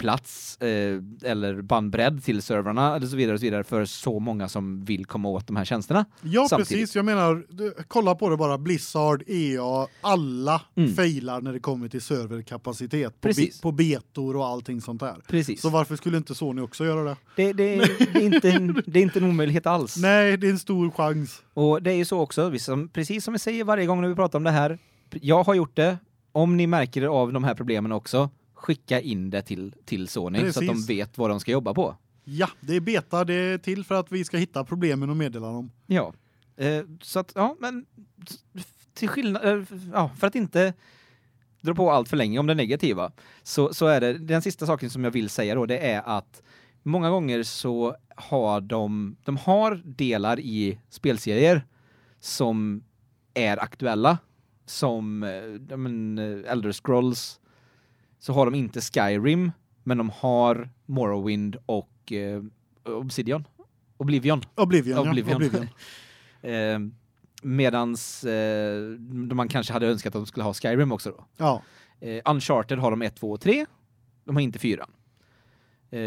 serverplats eh, eller bandbredd till servrarna eller så vidare och så vidare för så många som vill komma åt de här tjänsterna. Ja, Samtidigt. precis. Jag menar, du, kolla på det bara. Blizzard, EA, alla Mm. failar när det kommer till serverkapacitet på, be, på betor och allting sånt där. Precis. Så varför skulle inte Sony också göra det? det, det, det, är inte en, det är inte en omöjlighet alls. Nej, det är en stor chans. Och det är ju så också, precis som vi säger varje gång när vi pratar om det här, jag har gjort det, om ni märker av de här problemen också, skicka in det till till Sony så att de Precis. vet vad de ska jobba på. Ja, det är beta det är till för att vi ska hitta problemen och meddela dem. Ja. Eh, så att ja, men till skillnad eh, ja, för att inte dra på allt för länge om det negativa så så är det den sista saken som jag vill säga då det är att många gånger så har de de har delar i spelserier som är aktuella som eh, ja, men, eh, Elder Scrolls så har de inte Skyrim men de har Morrowind och eh, Obsidian Oblivion Oblivion, Oblivion. ja. Oblivion. Eh, medans eh, man kanske hade önskat att de skulle ha Skyrim också då. Ja. Eh, Uncharted har de 1, 2 och 3. De har inte 4. Eh,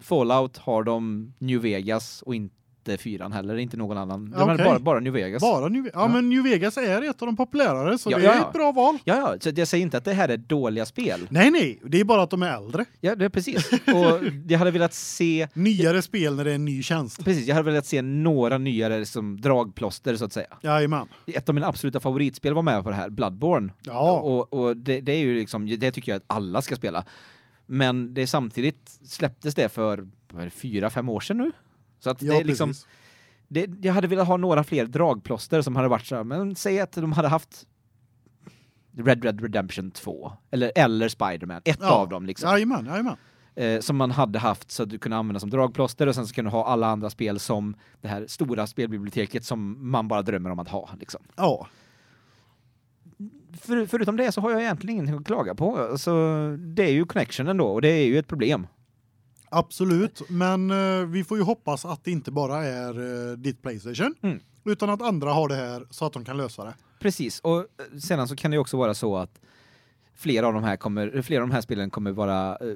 Fallout har de New Vegas och inte 4 heller, inte någon annan. Okej. har bara bara New Vegas. Bara New, ja, Ja. men New Vegas är ett av de populärare så Ja, det ja, är ja. ett bra val. Ja ja, så jag säger inte att det här är dåliga spel. Nej nej, det är bara att de är äldre. Ja, det är precis. Och jag hade velat se Nyare spel när det är en ny tjänst. precis, jag hade velat se några nyare som dragplåster så att säga. Jajamän. Ett av mina absoluta favoritspel var med på det här, Bloodborne. Ja. Och, och det, det är ju liksom, det tycker jag att alla ska spela. Men det samtidigt släpptes det för vad är det, fyra, fem år sedan nu. Så att ja, det är liksom, precis. det, jag hade velat ha några fler dragplåster som hade varit så här, men säg att de hade haft Red Red Redemption 2 eller eller Spider-Man, ett Ja. av dem liksom. Jajamän, jajamän. Eh, som man hade haft så att du kunde använda som dragplåster och sen så kunde du ha alla andra spel som det här stora spelbiblioteket som man bara drömmer om att ha liksom. Ja. För, förutom det så har jag egentligen ingenting att klaga på. Alltså, det är ju connectionen då och det är ju ett problem. Absolut, men eh, vi får ju hoppas att det inte bara är eh, ditt PlayStation Mm. utan att andra har det här så att de kan lösa det. Precis. Och eh, sedan så kan det ju också vara så att flera av de här kommer flera av de här spelen kommer vara eh,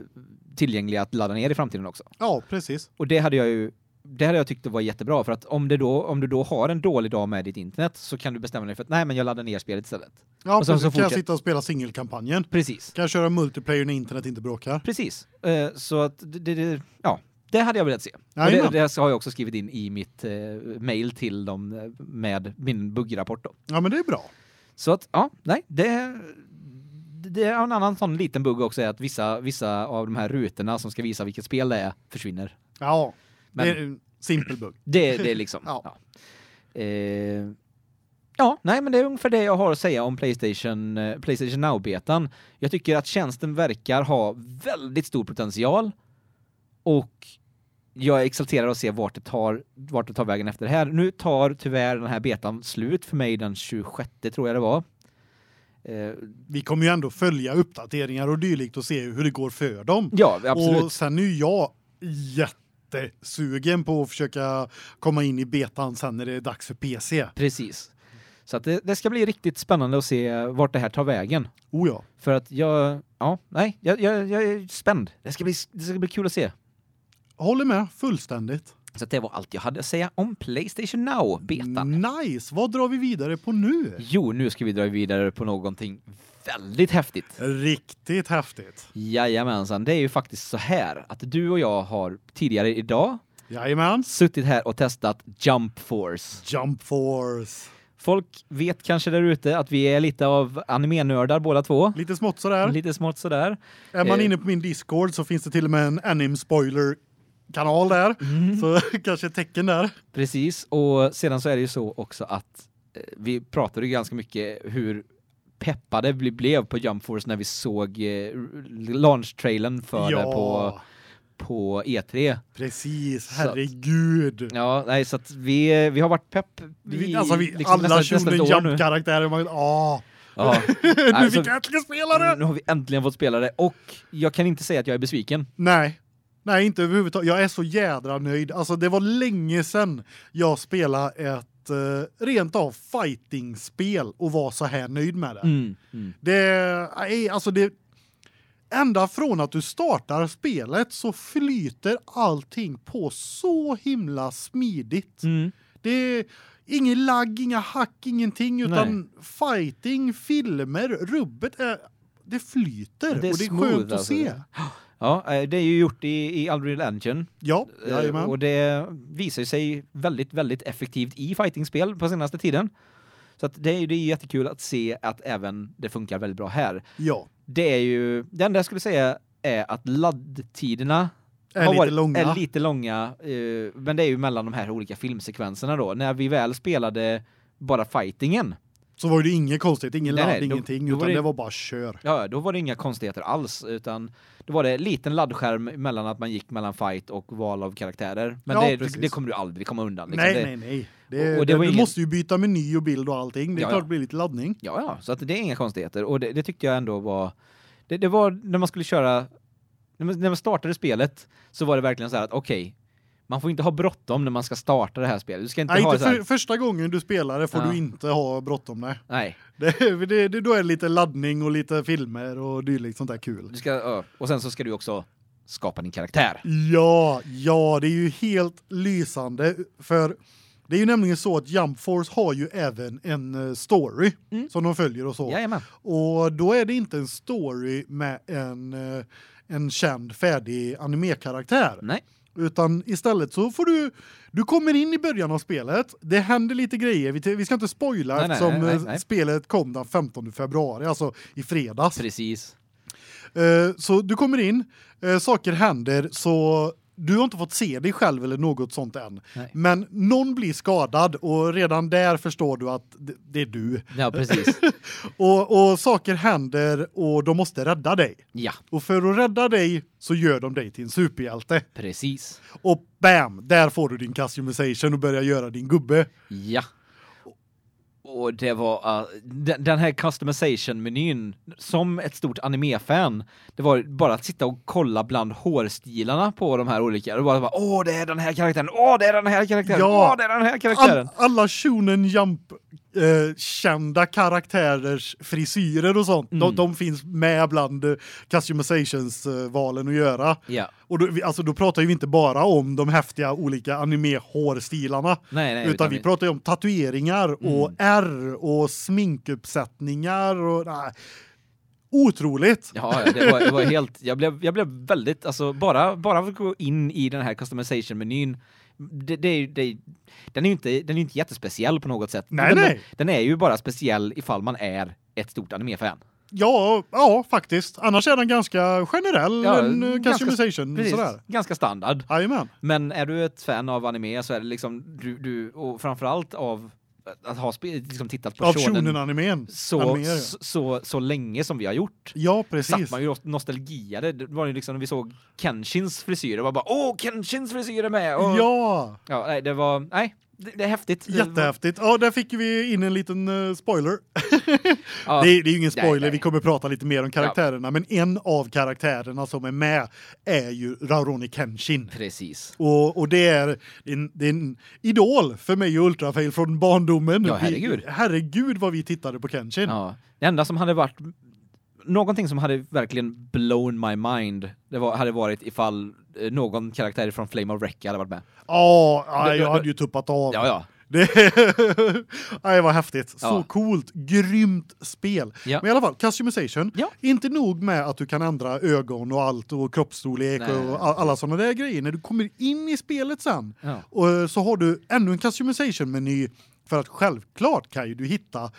tillgängliga att ladda ner i framtiden också. Ja, precis. Och det hade jag ju det hade jag tyckt var jättebra för att om det då om du då har en dålig dag med ditt internet så kan du bestämma dig för att nej men jag laddar ner spelet istället. Ja, Och sen precis. så kan jag sitta och spela singelkampanjen. Precis. Kan jag köra multiplayer när internet inte bråkar? Precis. Eh, så att det, det, ja, det hade jag velat se. Det, det har jag också skrivit in i mitt eh, mail till dem eh, med min buggrapport då. Ja, men det är bra. Så att ja, nej, det det är en annan sån liten bugg också är att vissa vissa av de här rutorna som ska visa vilket spel det är försvinner. Ja, Men- det är en simpel bugg. Det det är liksom Ja. ja. Eh, ja, nej men det är ungefär det jag har att säga om PlayStation eh, PlayStation Now betan. Jag tycker att tjänsten verkar ha väldigt stor potential och jag är exalterad att se vart det tar vart det tar vägen efter det här. Nu tar tyvärr den här betan slut för mig den 26 tror jag det var. Eh, Vi kommer ju ändå följa uppdateringar och dylikt och se hur det går för dem. ja, absolut. Och sen är jag jättesugen på att försöka komma in i betan sen när det är dags för PC. Precis. Så att det, det ska bli riktigt spännande att se vart det här tar vägen. Oh ja. För att jag, ja, nej, jag, jag, jag är spänd. Det ska, bli, det ska bli kul att se. Håller med fullständigt. Så att det var allt jag hade att säga om PlayStation Now betan. Nice. Vad drar vi vidare på nu? Jo, nu ska vi dra vidare på någonting väldigt häftigt. Riktigt häftigt. Jajamensan, det är ju faktiskt så här att du och jag har tidigare idag Jajamän. suttit här och testat Jump Force. Jump Force. Folk vet kanske där ute att vi är lite av anime-nördar båda två. Lite smått sådär. Lite smått sådär. Är man Eh. inne på min Discord så finns det till och med en anime spoiler kanal där. Mm. Så kanske tecken där. Precis, och sedan så är det ju så också att eh, vi pratade ju ganska mycket hur peppade vi blev på Jump Force när vi såg eh, launch-trailern för det på, på E3. precis. Så att- Herregud. Ja, nej, så att vi, vi har varit pepp. Vi, alltså vi, liksom alla Shonen nu. Jump-karaktärer. man- Ah, Ja. nu fick jag äntligen spela det! Nu har vi äntligen fått spela det och jag kan inte säga att jag är besviken. Nej. Nej, inte överhuvudtaget. Jag är så jädra nöjd. Alltså det var länge sedan jag spelade ett uh, rent av fighting-spel och var så här nöjd med det. Mm. Mm. Det är alltså det ända från att du startar spelet så flyter allting på så himla smidigt. Mm. Det är ingen lagg, inga hack, ingenting utan fighting, filmer, rubbet är det flyter Det och det är smooth, skönt att alltså. se. Ja, eh, det är ju gjort i, i Unreal Engine. Ja, Eh, jajamän. Och det visar sig väldigt, väldigt effektivt i fightingspel på senaste tiden. Så att det är ju det är jättekul att se att även det funkar väldigt bra här. Ja. Det är ju enda jag skulle säga är att laddtiderna Är lite varit- långa. Är lite långa, eh, men det är ju mellan de här olika filmsekvenserna då. När vi väl spelade bara fightingen, Så var det inget konstigt, ingen Nej, ladd, nej, ingenting, då utan det- det var bara kör. ja, då var det inga konstigheter alls utan då var det liten laddskärm mellan att man gick mellan fight och val av karaktärer. Men Ja, det, precis. det kommer du aldrig komma undan liksom. nej, det, nej, nej. Det, Och- det det, var du ingen- måste ju byta meny och bild och allting. Det är Ja, klart det blir lite laddning. Ja, ja, så att det är inga konstigheter och det, det tyckte jag ändå var det, det var när man skulle köra när man, när man startade spelet så var det verkligen så här att okej, man får inte ha bråttom när man ska starta det här spelet. Du ska inte Nej, ha inte för, första gången du spelar det får Ja. du inte ha bråttom nej. nej, Det, det, det, då är det lite laddning och lite filmer och dylikt sånt där kul. du ska och sen så ska du också skapa din karaktär. Ja, ja, det är ju helt lysande för det är ju nämligen så att Jump Force har ju även en eh, story Mm. som de följer och så. Jajamän. Och då är det inte en story med en eh, en känd färdig animekaraktär Nej. Utan istället så får du du kommer in i början av spelet. Det händer lite grejer. Vi, vi ska inte spoila Nej, eftersom nej, eh, nej. spelet kom den 15 februari, alltså i fredags. Precis. Eh, så du kommer in, eh, saker händer så du har inte fått se dig själv eller något sånt än. Nej. Men någon blir skadad och redan där förstår du att det, det är du. Ja, precis. Och, och saker händer och de måste rädda dig. Ja, Och för att rädda dig så gör de dig till en superhjälte. precis. Och bam, där får du din customization och börjar göra din gubbe. Ja. Och det var uh, den, den här customization-menyn som ett stort anime-fan. Det var bara att sitta och kolla bland hårstilarna på de här olika. Det var bara åh, det är den här karaktären. Åh, det är den här karaktären. Ja. Åh, det är den här karaktären. All, alla Shonen Jump eh, kända karaktärers frisyrer och sånt. De, Mm. de finns med bland eh, customizations eh, valen att göra. Ja. Och då, vi- alltså då pratar vi inte bara om de häftiga olika anime hårstilarna Nej, nej, utan vi pratar ju om tatueringar och R och sminkuppsättningar och nej. Otroligt. Ja, det var, det var helt jag blev jag blev väldigt alltså bara bara för att gå in i den här customization-menyn det, det, det, den är ju inte den är inte jättespeciell på något sätt. Nej, den, nej. Den är ju bara speciell ifall man är ett stort anime-fan. Ja, ja faktiskt. Annars är den ganska generell Ja, en eh, customization Precis, sådär. ganska standard. Jajamän. Men är du ett fan av anime så är det liksom du du och framförallt av att ha liksom tittat på shonen shonen-animen. så, Animer, ja. så så så länge som vi har gjort. Ja, Satt precis. man ju nostalgiade. Det var ju liksom när vi såg Kenshins frisyr var bara åh Kenshins frisyr är med och Ja, ja nej det var nej det, är häftigt. jättehäftigt. Ja, där fick vi in en liten eh, spoiler. Ja, Det, är- det är ju ingen spoiler, Nej, nej. vi kommer prata lite mer om karaktärerna, men en av karaktärerna som är med är ju Rauroni Kenshin. precis. Och, och det är en, det är en idol för mig och Ultrafail från barndomen. Ja, herregud. Vi, herregud vad vi tittade på Kenshin. Ja. Det enda som hade varit någonting som hade verkligen blown my mind det var hade varit ifall eh, någon karaktär från Flame of Recca hade varit med. Ja, Det- jag hade ju tuppat av. Ja ja. Det Nej, vad häftigt. Så Ja. coolt, grymt spel. Ja. Men i alla fall customization. Ja. Inte nog med att du kan ändra ögon och allt och kroppsstorlek Nej, och all- alla såna där grejer när du kommer in i spelet sen. Och eh, så har du ännu en customization meny för att självklart kan ju du hitta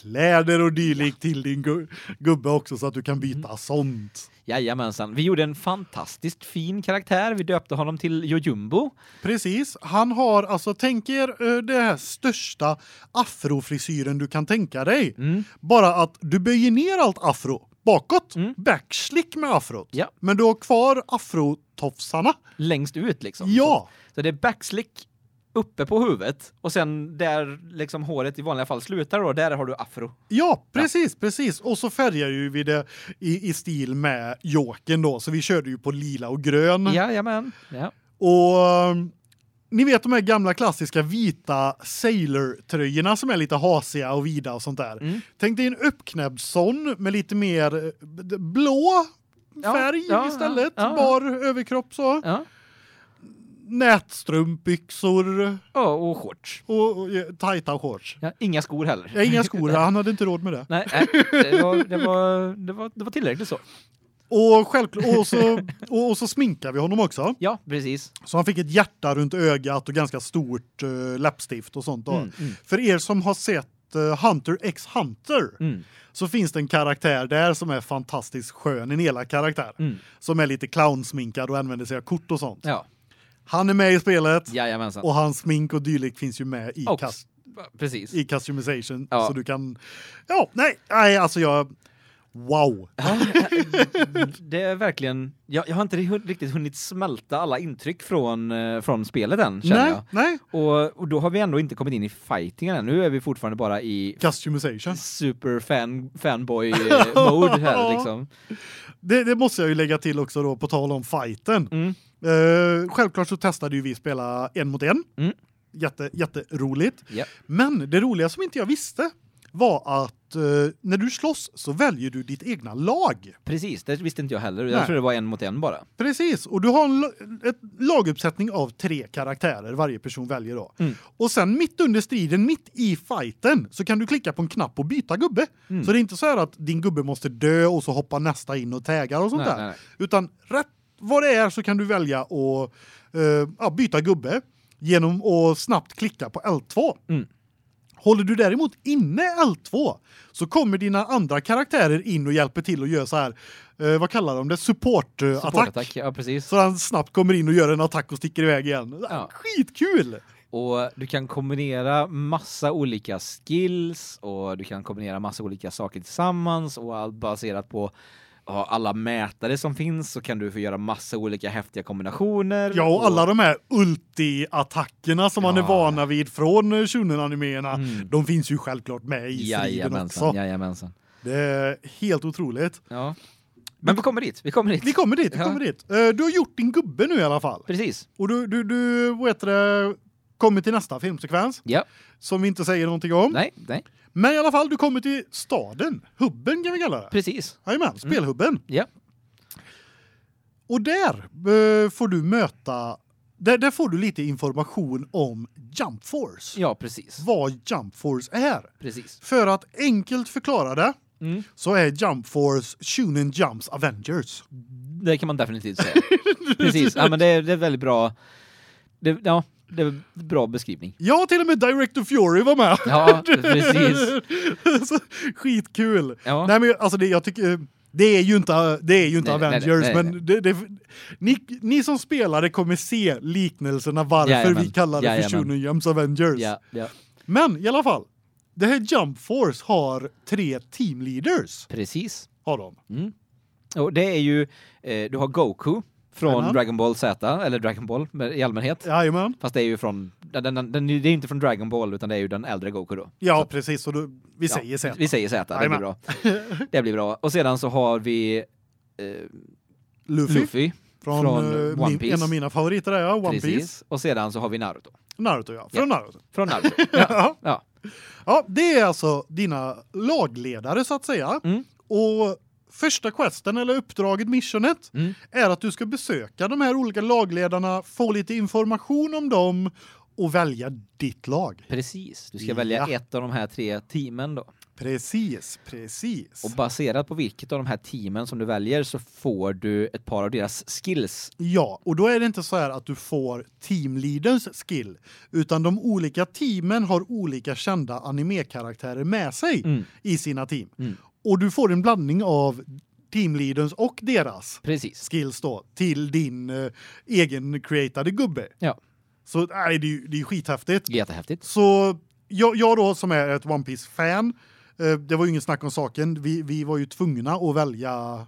kläder och dylikt till din gu gubbe också så att du kan byta Mm. sånt. Jajamensan. Vi gjorde en fantastiskt fin karaktär. Vi döpte honom till Jojumbo. Precis. Han har alltså tänk er eh, det här största afrofrisyren du kan tänka dig. Mm. Bara att du böjer ner allt afro bakåt, Mm. backslick med afrot. Ja. Men du har kvar afrotofsarna. Längst ut liksom. Ja. Så, så det är backslick uppe på huvudet och sen där liksom håret i vanliga fall slutar då, där har du afro. Ja, precis, precis. Och så färgar ju vi det i, i stil med Jokern då, så vi körde ju på lila och grön. Jajamän. Ja. Och um, ni vet de här gamla klassiska vita sailor-tröjorna som är lite hasiga och vida och sånt där. Mm. Tänk dig en uppknäppt sån med lite mer eh, blå Ja, färg ja, istället, ja, ja. bar överkropp så. Nätstrumpbyxor Ja, och shorts. och, och eh, tajta shorts. Ja, inga skor heller. Ja, inga skor, han hade inte råd med det. Nej, det, var, det, var, det, var, det var tillräckligt så. Och självklart och så och, och så sminkar vi honom också. Ja, precis. Så han fick ett hjärta runt ögat och ganska stort uh, läppstift och sånt. Mm, mm. För er som har sett uh, Hunter x Hunter Mm. så finns det en karaktär där som är fantastiskt skön, en elak karaktär Mm. som är lite clownsminkad och använder sig av kort och sånt. Ja. Han är med i spelet Jajamensan. och hans smink och dylikt finns ju med i Och- cus Precis. i customization Ja. så du kan Ja, nej, nej alltså jag wow. det är verkligen jag, jag har inte ri- riktigt hunnit smälta alla intryck från eh, från spelet än känner Nej, jag. nej, Och, och då har vi ändå inte kommit in i fightingen än. Nu är vi fortfarande bara i customization. super fan fanboy eh, mode här liksom. Det, det måste jag ju lägga till också då på tal om fighten. Mm. Eh, självklart så testade ju vi spela en mot en. Mm. Jätte jätteroligt. Ja. Men det roliga som inte jag visste var att eh, när du slåss så väljer du ditt egna lag. Precis, det visste inte jag heller. Jag trodde det var en mot en bara. Precis, och du har en ett laguppsättning av tre karaktärer varje person väljer då. Mm. Och sen mitt under striden, mitt i fighten, så kan du klicka på en knapp och byta gubbe. Mm. Så det är inte så här att din gubbe måste dö och så hoppar nästa in och taggar och sånt Nej, där. nej, nej. Utan rätt vad det är så kan du välja att eh, ja, byta gubbe genom att snabbt klicka på L2. Mm. Håller du däremot inne L2 så kommer dina andra karaktärer in och hjälper till och gör så här eh, vad kallar de det support eh, attack. Supportattack, ja precis. Så han snabbt kommer in och gör en attack och sticker iväg igen. Ja. Skitkul. Och du kan kombinera massa olika skills och du kan kombinera massa olika saker tillsammans och allt baserat på ja, alla mätare som finns så kan du få göra massa olika häftiga kombinationer. Ja, och alla de här ulti-attackerna som man är Ja. vana vid från eh, Shonen-animéerna, Mm. de finns ju självklart med i striden Jajamensan, också. jajamensan. Det är helt otroligt. Ja. Men vi kommer dit, vi kommer dit. Vi kommer dit, vi Ja. kommer dit. Eh, Du har gjort din gubbe nu i alla fall. Precis. Och du du du vad heter det kommer till nästa filmsekvens Ja. som vi inte säger någonting om. Nej, nej. Men i alla fall du kommer till staden, hubben kan vi kalla det. Precis. Jajamän, spelhubben. Ja. Och där eh, får du möta där, där får du lite information om Jump Force. Ja, precis. Vad Jump Force är. Precis. För att enkelt förklara det Mm. så är Jump Force Shonen Jumps Avengers. Det kan man definitivt säga. Precis. Ja, men det är, det är väldigt bra. Det, ja, det är en bra beskrivning. Ja, till och med Director Fury var med. Ja, precis. så, skitkul. Ja. Nej men alltså det jag tycker det är ju inte det är ju inte Nej, Avengers nej, nej. men det, det ni, ni som spelare kommer se liknelserna varför Jajamän, vi kallar det för jajamän. Shonen Jumps Avengers. Ja, ja. Men i alla fall det här Jump Force har tre team leaders Precis. har de. Mm. Och det är ju eh, du har Goku från Jajamän. Dragon Ball Z eller Dragon Ball i allmänhet. Jajamän. Fast det är ju från den, den, den, det är inte från Dragon Ball utan det är ju den äldre Goku då. Ja, precis och då, vi Ja, säger sen. Vi säger Z, det blir bra. Det blir bra. Och sedan så har vi eh, Luffy, Luffy från, från, eh, One Piece. en av mina favoriter är ja, One precis. Piece. Och sedan så har vi Naruto. Naruto ja, från Naruto. Från Naruto. Ja. Ja. ja. Ja, det är alltså dina lagledare så att säga. Mm. Och första questen eller uppdraget missionet Mm. är att du ska besöka de här olika lagledarna, få lite information om dem och välja ditt lag. Precis. Du ska välja Ja. ett av de här tre teamen då. Precis, precis. Och baserat på vilket av de här teamen som du väljer så får du ett par av deras skills. Ja, och då är det inte så här att du får teamleaders skill, utan de olika teamen har olika kända anime-karaktärer med sig Mm. i sina team. Mm. Och du får en blandning av teamleaders och deras Precis. skills då till din eh, egen creatade gubbe. Ja. Så nej det är det är skithäftigt. Jättehäftigt. Så jag jag då som är ett One Piece fan eh, det var ju ingen snack om saken. Vi vi var ju tvungna att välja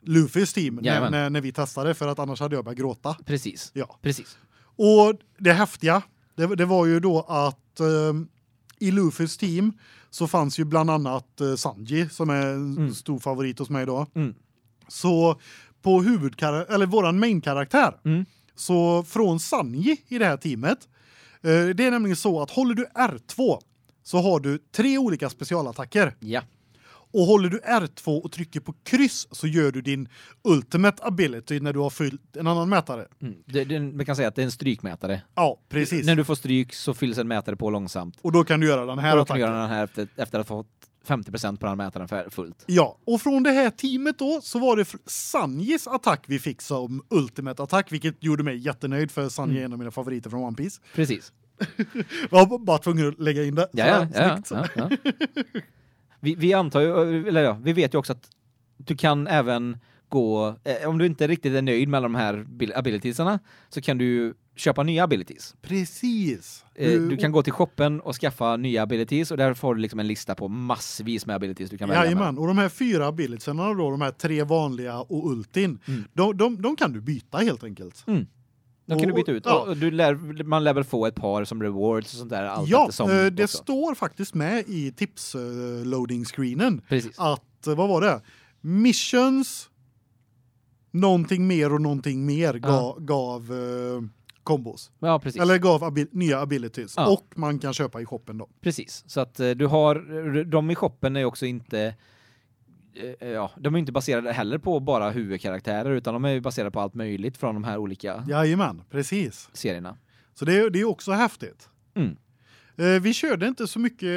Luffys team när, Jajamän. när, när vi testade för att annars hade jag börjat gråta. Precis. Ja. Precis. Och det häftiga det, det var ju då att eh, i Luffys team så fanns ju bland annat eh, Sanji som är en Mm. stor favorit hos mig då. Mm. Så på huvudkaraktär eller våran main karaktär Mm. så från Sanji i det här teamet eh, det är nämligen så att håller du R2 så har du tre olika specialattacker Ja. Och håller du R2 och trycker på kryss så gör du din ultimate ability när du har fyllt en annan mätare. Mm. Det, det, man kan säga att det är en strykmätare. Ja, precis. När du får stryk så fylls en mätare på långsamt. Och då kan du göra den här Och då kan du attacken. göra den här efter, efter att ha fått 50% på den mätaren för fullt. Ja, och från det här teamet då så var det Sanjis attack vi fick som ultimate attack vilket gjorde mig jättenöjd för Sanji är en av mina favoriter från One Piece. Precis. Var bara tvungen att lägga in det. Ja, ja, här, ja, ja. Vi, vi antar ju, eller ja, vi vet ju också att du kan även gå, eh, om du inte riktigt är nöjd med de här bil- abilitiesarna så kan du köpa nya abilities. Precis. Eh, Du kan gå till shoppen och skaffa nya abilities och där får du liksom en lista på massvis med abilities du kan välja Jajamän, och de här fyra abilitiesarna då, de här tre vanliga och ultin, Mm. de, de, de kan du byta helt enkelt. De kan du byta ut. ja. Och du lär, man lär väl få ett par som rewards och sånt där allt ja, eh, det också. står faktiskt med i tips eh, loading screenen Precis. att eh, vad var det? Missions någonting mer och någonting mer gav, gav eh, kombos. Ja, precis. Eller gav abi nya abilities Ja. och man kan köpa i shoppen då. Precis. Så att du har de i shoppen är också inte ja, de är inte baserade heller på bara huvudkaraktärer utan de är baserade på allt möjligt från de här olika Jajamän, precis. serierna. Så det, är- det är också häftigt. Mm. Eh, vi körde inte så mycket,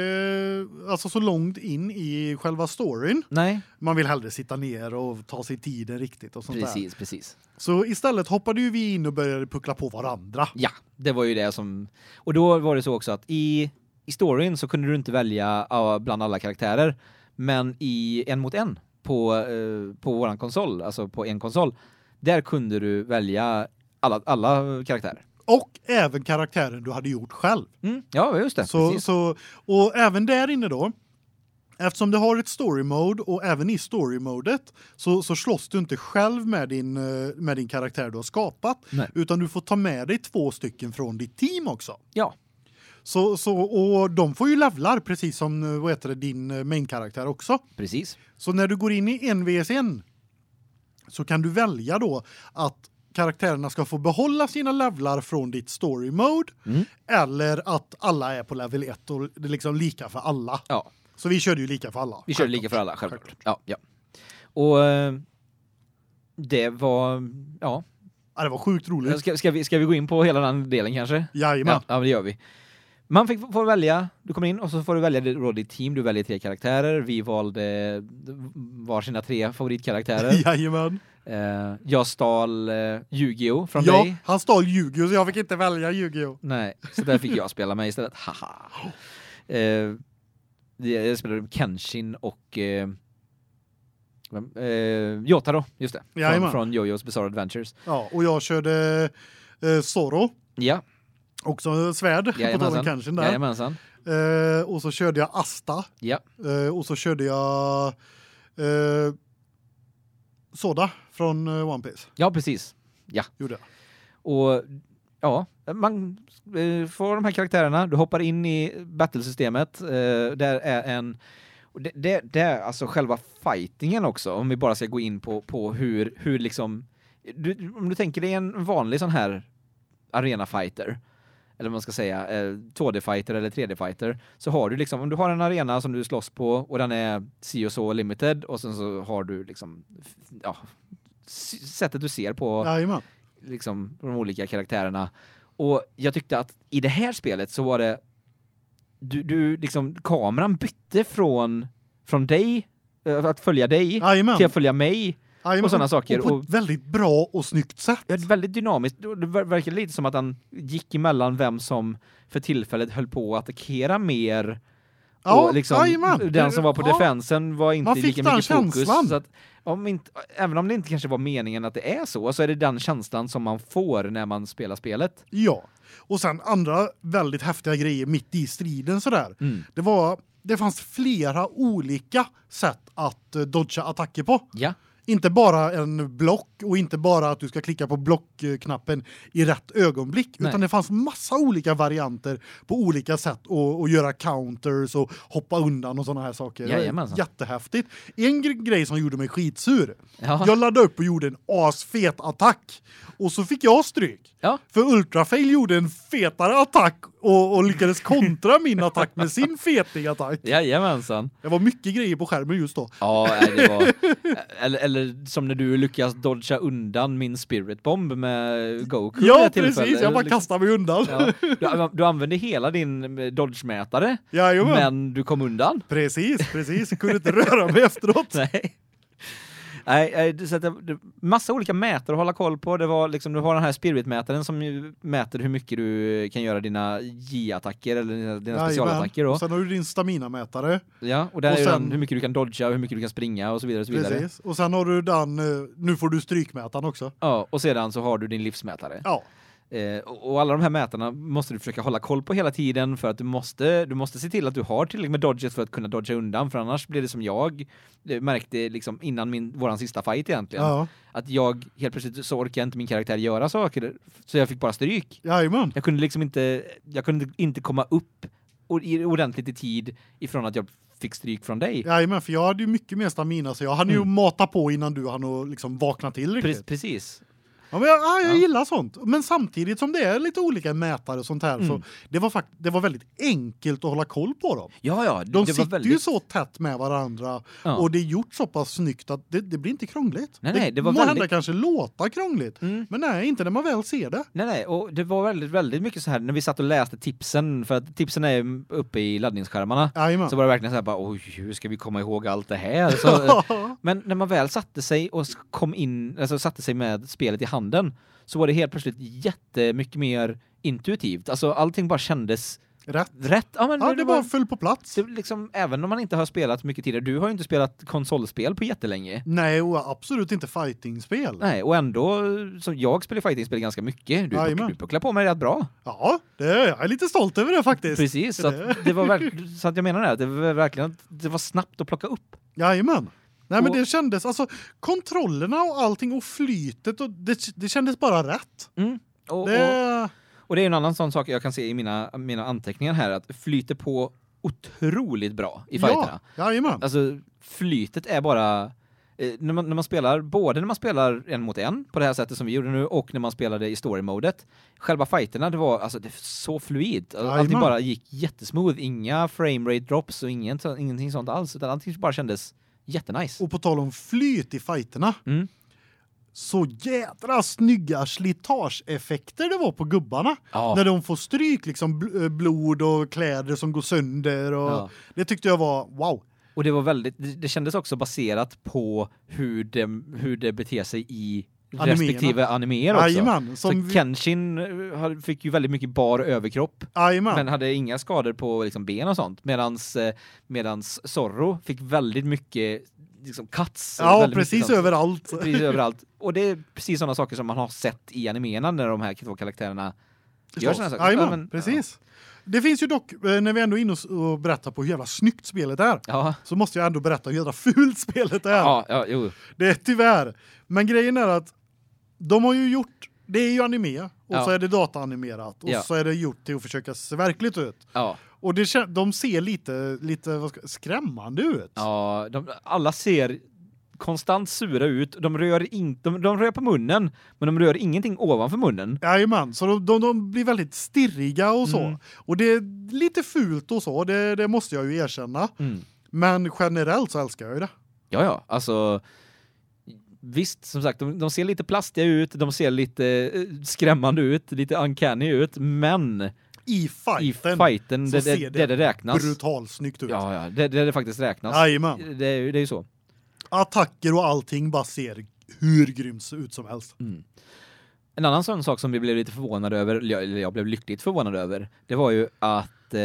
alltså så långt in i själva storyn. Nej, Man vill hellre sitta ner och ta sig tiden riktigt och sånt där. precis, precis. Så istället hoppade ju vi in och började puckla på varandra. Ja, det var ju det som och då var det så också att i i storyn så kunde du inte välja ja, bland alla karaktärer, men i en mot en på eh, på våran konsol, alltså på en konsol, där kunde du välja alla alla karaktärer. Och även karaktären du hade gjort själv. Mm, ja, just det. Så, så, och även där inne då, eftersom det har ett story mode och även i story modet så, så slåss du inte själv med din, eh, med din karaktär du har skapat, Nej. utan du får ta med dig två stycken från ditt team också. Ja, Så, så, och de får ju levlar precis som eh, vad heter det, din eh, main-karaktär också. precis. Så när du går in i en vs 1 så kan du välja då att karaktärerna ska få behålla sina levlar från ditt story mode Mm. eller att alla är på level 1 och det är liksom lika för alla. Ja. Så vi körde ju lika för alla. Vi körde lika för alla, självklart. Ja, ja. Och eh, det var ja, Ja, det var sjukt roligt. ska, ska vi ska vi gå in på hela den delen kanske? Jajamän. Ja, ja, det gör vi. Man fick får välja, du kommer in och så får du välja då ditt team, du väljer tre karaktärer. Vi valde varsina tre favoritkaraktärer. Jajamän. Eh, jag stal eh, Yu-Gi-Oh från Ja, dig. han stal Yu-Gi-Oh så jag fick inte välja Yu-Gi-Oh. Nej, så där fick jag spela mig istället. Haha. Eh, jag spelade Kenshin och eh, vem? Yotaro, just det. Jajamän. från Jojo's Bizarre Adventures. Ja, och jag körde Zoro, Ja, också svärd på tal om jajamensan. Kenshin där. Jajamensan. Eh, och så körde jag Asta Ja, eh, och så körde jag eh, Soda från eh, One Piece. ja precis. Gjorde jag. Och ja, man eh, får de här karaktärerna, du hoppar in i battlesystemet. Eh, där är en det, det, det är alltså själva fightingen också, om vi bara ska gå in på, på hur, hur liksom... Du, om du tänker dig en vanlig sån här arena fighter eller vad man ska säga, eh, 2D-fighter eller 3D-fighter, så har du liksom, om du har en arena som du slåss på och den är si och så limited och sen så har du liksom, ja, sättet du ser på Jajamän. liksom de olika karaktärerna. Och jag tyckte att i det här spelet så var det du du liksom kameran bytte från från dig eh, att följa dig Jajamän. till att följa mig. Jajamän. och såna saker. Och på ett väldigt bra och snyggt sätt. Ja, väldigt dynamiskt. Det ver- verkar lite som att han gick emellan vem som för tillfället höll på att attackera mer. Ja, och liksom, jajamän. den som var på Ja. defensen var inte lika mycket fokus. Så att, om inte, även om det inte kanske var meningen att det är så, så är det den känslan som man får när man spelar spelet. Ja. Och sen andra väldigt häftiga grejer mitt i striden sådär. Mm. Det var det fanns flera olika sätt att uh, dodga attacker på. Ja. Inte bara en block och inte bara att du ska klicka på blockknappen i rätt ögonblick Nej. utan det fanns massa olika varianter på olika sätt att att göra counters och hoppa undan och såna här saker. Jajamensan. Jättehäftigt. En gre- grej som gjorde mig skitsur. Ja. Jag laddade upp och gjorde en asfet attack och så fick jag stryk. Ja. För Ultrafail gjorde en fetare attack och, och lyckades kontra min attack med sin feting attack. Jajamensan. Det var mycket grejer på skärmen just då. Ja, det var eller, eller som när du lyckas dodga undan min spirit bomb med Goku Ja, precis. Jag bara Liksom- kastade mig undan. Ja, du, du använde hela din eh, dodge-mätare, men du kom undan. Precis, precis. Jag kunde inte röra mig efteråt. Nej. Nej, det, så att det, massa olika mätare att hålla koll på. Det var liksom, du har den här spiritmätaren som mäter hur mycket du kan göra dina J-attacker eller dina, dina specialattacker då. Och sen har du din stamina-mätare. Ja, och där och är sen- den, hur mycket du kan dodga och hur mycket du kan springa och så vidare och så vidare. Precis. Och sen har du den, eh, nu får du strykmätaren också. Ja, och sedan så har du din livsmätare. Ja, Eh, och och alla de här mätarna måste du försöka hålla koll på hela tiden för att du måste du måste se till att du har tillräckligt med dodges för att kunna dodga undan för annars blir det som jag eh, märkte liksom innan min våran sista fight egentligen ja. att jag helt plötsligt så orkar inte min karaktär göra saker så jag fick bara stryk. Jajamän. Jag kunde liksom inte jag kunde inte komma upp ordentligt i tid ifrån att jag fick stryk från dig. Jajamän, för jag hade ju mycket mer stamina så jag ju Mm. matat på innan du hann att liksom vakna till riktigt. Pre precis. Ja, men jag, ja, jag Ja. gillar sånt. Men samtidigt som det är lite olika mätare och sånt här så Mm. det var fakt det var väldigt enkelt att hålla koll på dem. Ja ja, De det sitter var väldigt ju så tätt med varandra Ja. och det är gjort så pass snyggt att det, det blir inte krångligt. Nej, nej, det var väldigt- kanske låta krångligt, Mm. men nej, inte när man väl ser det. Nej nej, och det var väldigt väldigt mycket så här när vi satt och läste tipsen för att tipsen är uppe i laddningsskärmarna. Jajamän. Så var det verkligen så här bara oj, hur ska vi komma ihåg allt det här? Så, men när man väl satte sig och kom in alltså satte sig med spelet i handen så var det helt plötsligt jättemycket mer intuitivt. Alltså allting bara kändes Rätt. rätt. Ja men Ja, det bara föll på plats. det, liksom även om man inte har spelat mycket tidigare. Du har ju inte spelat konsolspel på jättelänge. Nej, och absolut inte fightingspel. Nej, och ändå så jag spelar fightingspel ganska mycket. Du, Jajamän. du pucklar på mig rätt bra. Ja, det jag är lite stolt över det faktiskt. Precis, så att det var så att jag menar det, det var verkligen det var snabbt att plocka upp. Jajamän. Nej men Och- det kändes alltså kontrollerna och allting och flytet och det, det kändes bara rätt. Mm. Och, och, Det och det är en annan sån sak jag kan se i mina mina anteckningar här att flyter på otroligt bra i fighterna. Ja, jajamän. Alltså flytet är bara eh, när man när man spelar både när man spelar en mot en på det här sättet som vi gjorde nu och när man spelade i story modet. Själva fighterna det var alltså det är så fluid. Allting Jajamän. bara gick jättesmooth, inga frame rate drops och ingen ingenting sånt alls utan allting bara kändes jättenice. Och på tal om flyt i fighterna. Mm. Så jädra snygga slitageeffekter det var på gubbarna. Ja. När de får stryk liksom bl- eh, blod och kläder som går sönder och Ja. det tyckte jag var wow. Och det var väldigt det, kändes också baserat på hur det hur det beter sig i. respektive animer också. Så som vi, Kenshin eh, fick ju väldigt mycket bar överkropp jajamän. men hade inga skador på liksom ben och sånt medans eh, medans Zorro fick väldigt mycket liksom cuts Ja, precis överallt. precis överallt. Och det är precis sådana saker som man har sett i animerna när de här två karaktärerna gör såna saker. Jajamän, Ja, men- precis. Det finns ju dock eh, när vi ändå är inne och berättar på hur jävla snyggt spelet är. Ja. Så måste jag ändå berätta hur jävla fult spelet är. Ja, ja, jo. Det är tyvärr. Men grejen är att de har ju gjort det är ju anime och Ja. så är det dataanimerat och Ja. så är det gjort till att försöka se verkligt ut. Ja. Och det de ser lite lite ska, skrämmande ut. Ja, de, alla ser konstant sura ut. De rör inte de, de rör på munnen, men de rör ingenting ovanför munnen. Jajamän, så de, de, de blir väldigt stirriga och så. Mm. Och det är lite fult och så, det, det måste jag ju erkänna. Mm. Men generellt så älskar jag ju det. Ja, ja, alltså visst, som sagt, de, de ser lite plastiga ut, de ser lite eh, skrämmande ut, lite uncanny ut, men I i fighten, fighten så det, ser det, det det, räknas. brutalt snyggt ut. Ja, ja, det, det, det faktiskt räknas. Jajamän. Det, är ju- det är ju så. Attacker och allting bara ser hur grymt ut som helst. Mm. En annan sån sak som vi blev lite förvånade över, eller jag blev lyckligt förvånad över, det var ju att eh,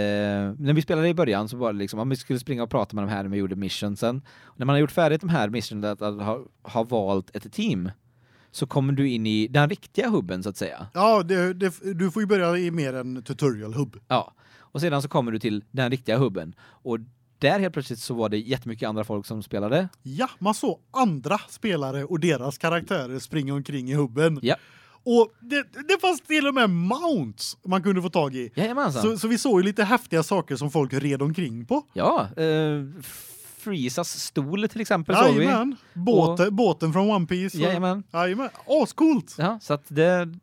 när vi spelade i början så var det liksom att vi skulle springa och prata med de här när vi gjorde missionsen. När man har gjort färdigt de här missionen att, att ha, ha valt ett team så kommer du in i den riktiga hubben så att säga. Ja, det, det, du får ju börja i mer en tutorial hub. Ja. Och sedan så kommer du till den riktiga hubben och där helt plötsligt så var det jättemycket andra folk som spelade. Ja, man såg andra spelare och deras karaktärer springa omkring i hubben. Ja. Och det, det fanns till och med mounts man kunde få tag i. Jajamensan. Så, så vi såg ju lite häftiga saker som folk red omkring på. Ja, eh, Freezas stol till exempel såg vi. Jajamän. Båten, båten från One Piece. och- Jajamän. Jajamän. Ascoolt. Ja, så att det är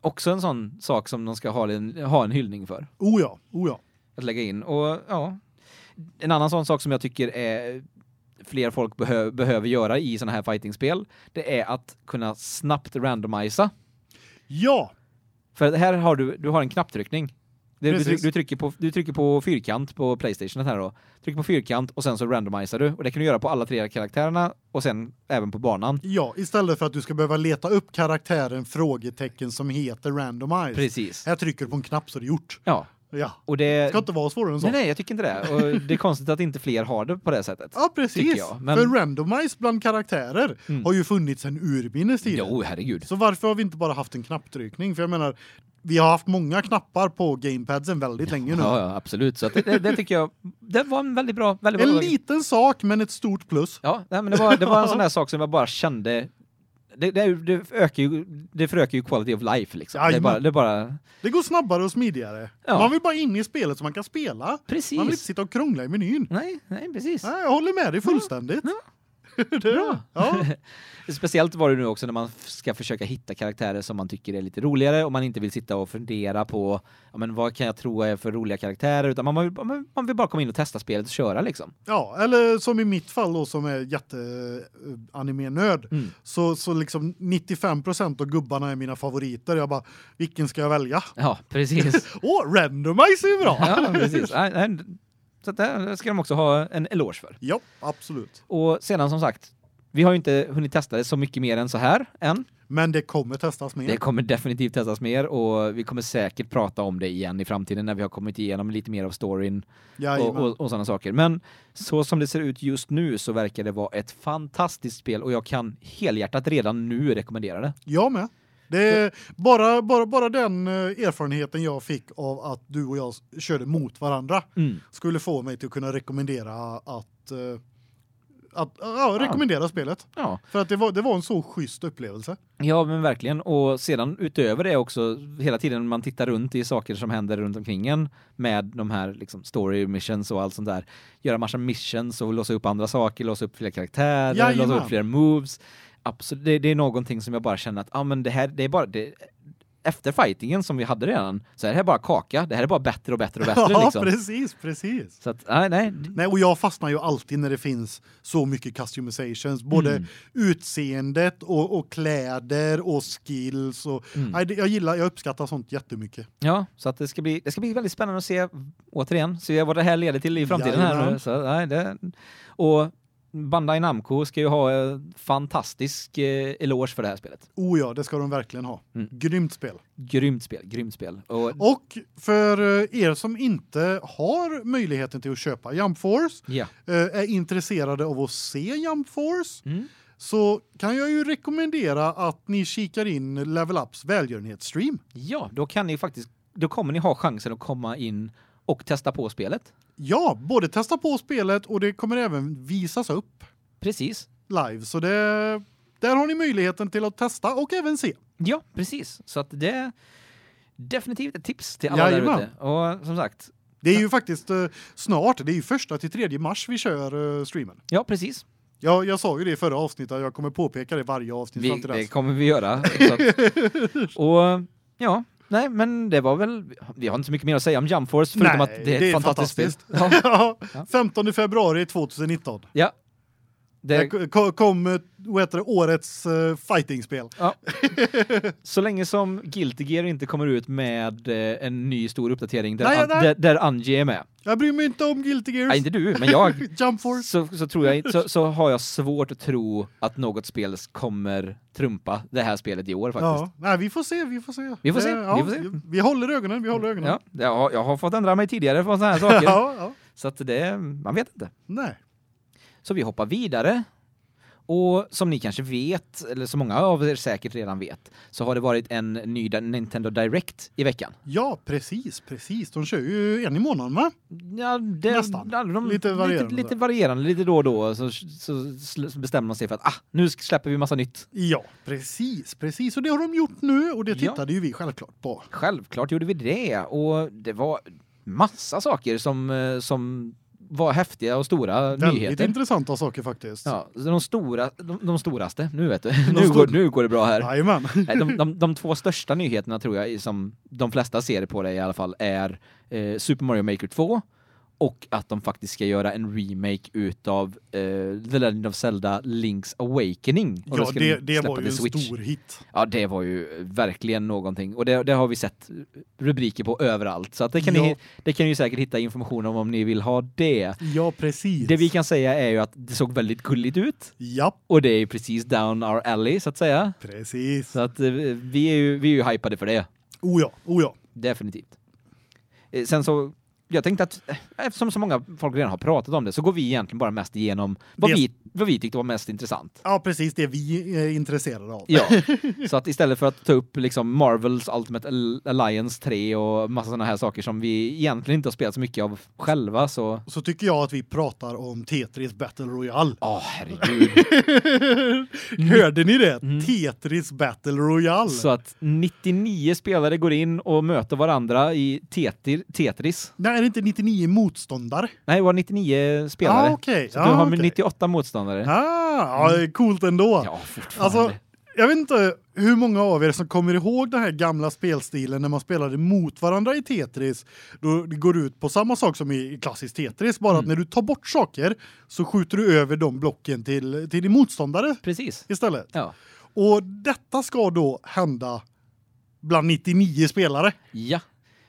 också en sån sak som de ska ha en, ha en hyllning för. Oh ja, oh ja. Att lägga in. Och ja, en annan sån sak som jag tycker är fler folk behö behöver göra i såna här fightingspel, det är att kunna snabbt randomisa. Ja, För här har du du har en knapptryckning du, tryck- du, trycker på, du trycker på fyrkant på Playstation här då. Trycker på fyrkant och sen så randomiserar du. Och det kan du göra på alla tre karaktärerna och sen även på banan. Ja, istället för att du ska behöva leta upp karaktären frågetecken som heter randomize. Precis. Här trycker du på en knapp så är det gjort. Ja. Ja. Och det... Ska inte vara svårare än så. Nej, nej, jag tycker inte det. Och det är konstigt att inte fler har det på det sättet. Ja, precis. men- För randomize bland karaktärer Mm. har ju funnits sedan urminnes tider. Jo, herregud. Så varför har vi inte bara haft en knapptryckning? För jag menar, vi har haft många knappar på gamepadsen väldigt länge nu. Ja, ja, absolut. Så det, det tycker jag, det var en väldigt bra, väldigt En bra. liten sak men ett stort plus. Ja, nej, men det var, det var en sån där sak som jag bara kände det, det, det ökar ju det förökar ju quality of life liksom. Det är Jajamän. bara det bara Det går snabbare och smidigare. Ja. Man vill bara in i spelet så man kan spela. Man vill inte precis. sitta och krångla i menyn. Nej, nej precis. Nej, jag håller med dig fullständigt. det, Bra. Ja. Speciellt var det nu också när man ska försöka hitta karaktärer som man tycker är lite roligare och man inte vill sitta och fundera på ja men vad kan jag tro är för roliga karaktärer utan man vill, man- vill bara komma in och testa spelet och köra liksom. ja, eller som i mitt fall då som är jätte eh, anime-nörd. Mm. Så så liksom 95% av gubbarna är mina favoriter. Jag bara vilken ska jag välja? Ja, precis. Åh, randomize är bra. ja, precis. Så det ska de också ha en eloge för. Ja, absolut. Och sedan som sagt, vi har ju inte hunnit testa det så mycket mer än så här än. Men det kommer testas mer. Det kommer definitivt testas mer och vi kommer säkert prata om det igen i framtiden när vi har kommit igenom lite mer av storyn och, Jajamän. och, och sådana saker. Men så som det ser ut just nu så verkar det vara ett fantastiskt spel och jag kan helhjärtat redan nu rekommendera det. Jag med. Det är bara bara bara den eh, erfarenheten jag fick av att du och jag körde mot varandra skulle få mig till att kunna rekommendera att eh, att ja, rekommendera spelet Ja. för att det var det var en så schysst upplevelse. Ja, men verkligen. Och sedan utöver det också, hela tiden man tittar runt i saker som händer runt omkring en med de här liksom story missions och allt sånt där. Göra massa missions och låsa upp andra saker, låsa upp fler karaktärer, Jajamän. låsa upp fler moves. Absolut, det, det är någonting som jag bara känner att ah, men det här det är bara det efter fightingen som vi hade redan så är det här bara kaka. Det här är bara bättre och bättre och bättre Ja, liksom. precis, precis. Så att nej nej. Nej, och jag fastnar ju alltid när det finns så mycket customizations, både Mm. utseendet och, och kläder och skills och Mm. nej, jag gillar jag uppskattar sånt jättemycket. Ja, så att det ska bli det ska bli väldigt spännande att se återigen se vad det här leder till i framtiden här Jajamän. nu. Så nej det och Bandai Namco ska ju ha en fantastisk eh, eloge för det här spelet. Oh ja, det ska de verkligen ha. Mm. Grymt spel. Grymt spel, grymt spel. Och Och för eh, er som inte har möjligheten till att köpa Jump Force, eh, är intresserade av att se Jump Force, Mm. så kan jag ju rekommendera att ni kikar in Level Ups välgörenhetsstream. Ja, då kan ni faktiskt då kommer ni ha chansen att komma in och testa på spelet. Ja, både testa på spelet och det kommer även visas upp Precis. live så det där har ni möjligheten till att testa och även se. Ja, precis. Så att det är definitivt ett tips till alla där ute. Och som sagt, Det är ju faktiskt eh, snart, det är ju första till 3 mars vi kör eh, streamen. ja precis. Ja, jag sa ju det i förra avsnittet, jag kommer påpeka det varje avsnitt Vi, fram till det dess. kommer vi göra. Att, och ja, nej men det var väl vi har inte så mycket mer att säga om Jump Force förutom Nej, att det är ett fantastiskt spel. fantastiskt. Ja. Ja, 15 februari 2019. ja. Det Det, kom, kom eh, vad heter det, årets uh, fightingspel. ja. Så länge som Guilty Gear inte kommer ut med eh, en ny stor uppdatering där Nej, nej. där, där Angie är med. Jag bryr mig inte om Guilty Gears. Nej, inte du, men jag Jump Force. så, så tror jag så, så har jag svårt att tro att något spel kommer trumpa det här spelet i år faktiskt. Ja, nej, vi får se, vi får se. Vi får se, ja, vi får se. Vi håller ögonen, vi håller ögonen. Ja, jag har, jag har fått ändra mig tidigare på sådana här saker. ja, ja. Så att det, man vet inte. Nej. Så vi hoppar vidare. Och som ni kanske vet, eller som många av er säkert redan vet, så har det varit en ny Nintendo Direct i veckan. Ja, precis, precis. De kör ju en i månaden, va? Ja, det, Nästan. ja, de, Lite varierande. Lite, lite varierande, lite då och då så, så, sl- bestämmer man sig för att ah, nu släpper vi massa nytt. Ja, precis, precis. Och det har de gjort nu och det Ja. tittade ju vi självklart på. Självklart gjorde vi det och det var massa saker som, eh, som var häftiga och stora Väldigt nyheter. intressanta saker faktiskt. Ja, de stora de, de storaste, nu vet du. Nu går, nu går det bra här. Nej, de, de, de två största nyheterna tror jag som de flesta ser på det i alla fall är eh, Super Mario Maker 2 och att de faktiskt ska göra en remake utav uh, The Legend of Zelda Link's Awakening. Och ja, det, det var ju en Switch. stor hit. Ja, det var ju verkligen någonting och det, det har vi sett rubriker på överallt så det kan ja. ni det kan ni säkert hitta information om om ni vill ha det. Ja, precis. Det vi kan säga är ju att det såg väldigt gulligt ut. Ja. Och det är ju precis down our alley så att säga. Precis. Så att eh, vi är ju vi är ju hypade för det. Oh ja, oh ja. Definitivt. Eh, sen så jag tänkte att eh, eftersom så många folk redan har pratat om det så går vi egentligen bara mest igenom vad det... vi vad vi tyckte var mest intressant. Ja, precis det vi är intresserade av. Ja. Så att istället för att ta upp liksom Marvels Ultimate Alliance 3 och massa såna här saker som vi egentligen inte har spelat så mycket av själva så så tycker jag att vi pratar om Tetris Battle Royale. Ja, oh, herregud. Hörde ni det? Mm. Tetris Battle Royale. Så att 99 spelare går in och möter varandra i Tetris. Nej, är inte 99 motståndare? Nej, det var 99 spelare. Ah, okay. Så ah, du har okay. 98 motståndare motståndare. Ah, ja, coolt ändå. Ja, fortfarande. Alltså, jag vet inte hur många av er som kommer ihåg den här gamla spelstilen när man spelade mot varandra i Tetris. Då det går ut på samma sak som i klassisk Tetris, bara mm. att när du tar bort saker så skjuter du över de blocken till till din motståndare. Precis. Istället. Ja. Och detta ska då hända bland 99 spelare. Ja.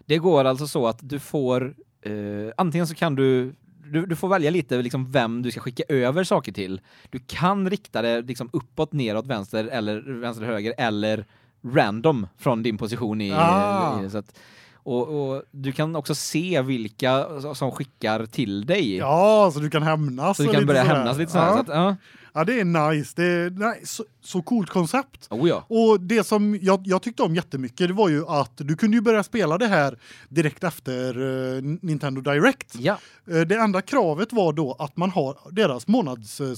Det går alltså så att du får eh, antingen så kan du du, du får välja lite liksom vem du ska skicka över saker till. Du kan rikta det liksom uppåt, neråt, vänster eller vänster höger eller random från din position i, ah. i så att och, och, du kan också se vilka som skickar till dig. Ja, så du kan hämnas så du kan börja hämnas lite så här, ja. så att, ja. Ja, det är nice. Det är nej, så, så coolt koncept. Oh ja. Och det som jag, jag tyckte om jättemycket det var ju att du kunde ju börja spela det här direkt efter uh, Nintendo Direct. Ja. Uh, det enda kravet var då att man har deras månads uh.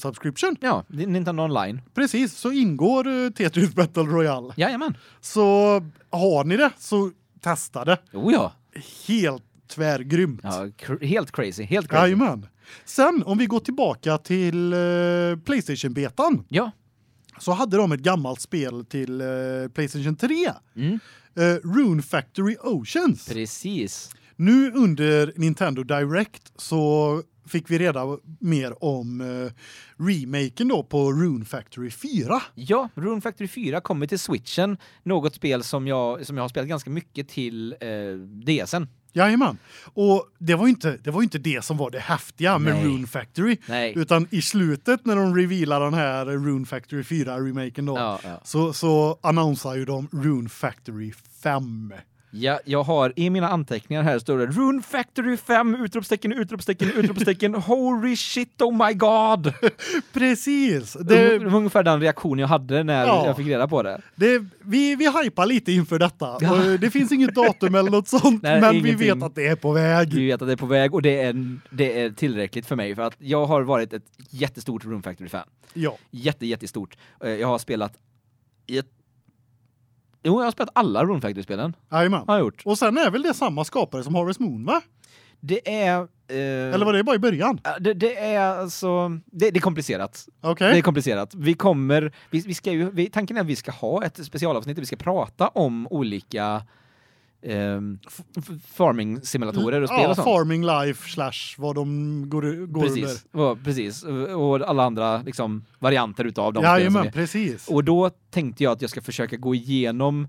Ja, Nintendo Online. Precis, så ingår uh, Tetris Battle Royale. Jajamän. Så har ni det så testa det. Oh ja. Helt tvärgrymt. Ja, cr helt crazy, helt crazy. Jajamän. Sen om vi går tillbaka till uh, PlayStation betan. Ja. Så hade de ett gammalt spel till uh, PlayStation 3. Mm. Uh, Rune Factory Oceans. Precis. Nu under Nintendo Direct så fick vi reda mer om uh, remaken då på Rune Factory 4. Ja, Rune Factory 4 kommer till Switchen, något spel som jag som jag har spelat ganska mycket till uh, DSen. Jajamän. Och det var inte det var inte det som var det häftiga med Nej. Rune Factory Nej. utan i slutet när de revealar den här Rune Factory 4 remaken då ja, ja. så så annonserar ju de Rune Factory 5. Ja, jag har i mina anteckningar här står det Rune Factory 5 utropstecken utropstecken utropstecken holy shit oh my god. Precis. Det var ungefär den reaktion jag hade när ja, jag fick reda på det. det vi vi hypar lite inför detta. Ja. det finns inget datum eller något sånt, Nej, men ingenting. vi vet att det är på väg. Vi vet att det är på väg och det är det är tillräckligt för mig för att jag har varit ett jättestort Rune Factory fan. Ja. Jätte jättestort. Eh, jag har spelat ett Jo, jag har spelat alla Rune Factory-spelen. Jajamän. Har jag gjort. Och sen är väl det samma skapare som Harvest Moon, va? Det är... Eh, Eller var det bara i början? Det, det är alltså... Det, det är komplicerat. Okay. Det är komplicerat. Vi kommer... Vi, vi ska ju, vi, tanken är att vi ska ha ett specialavsnitt där vi ska prata om olika eh, farming simulatorer och spel ja, och sånt. farming life slash vad de går går precis. under. Ja, precis. Och alla andra liksom varianter utav de ja, men precis. Och då tänkte jag att jag ska försöka gå igenom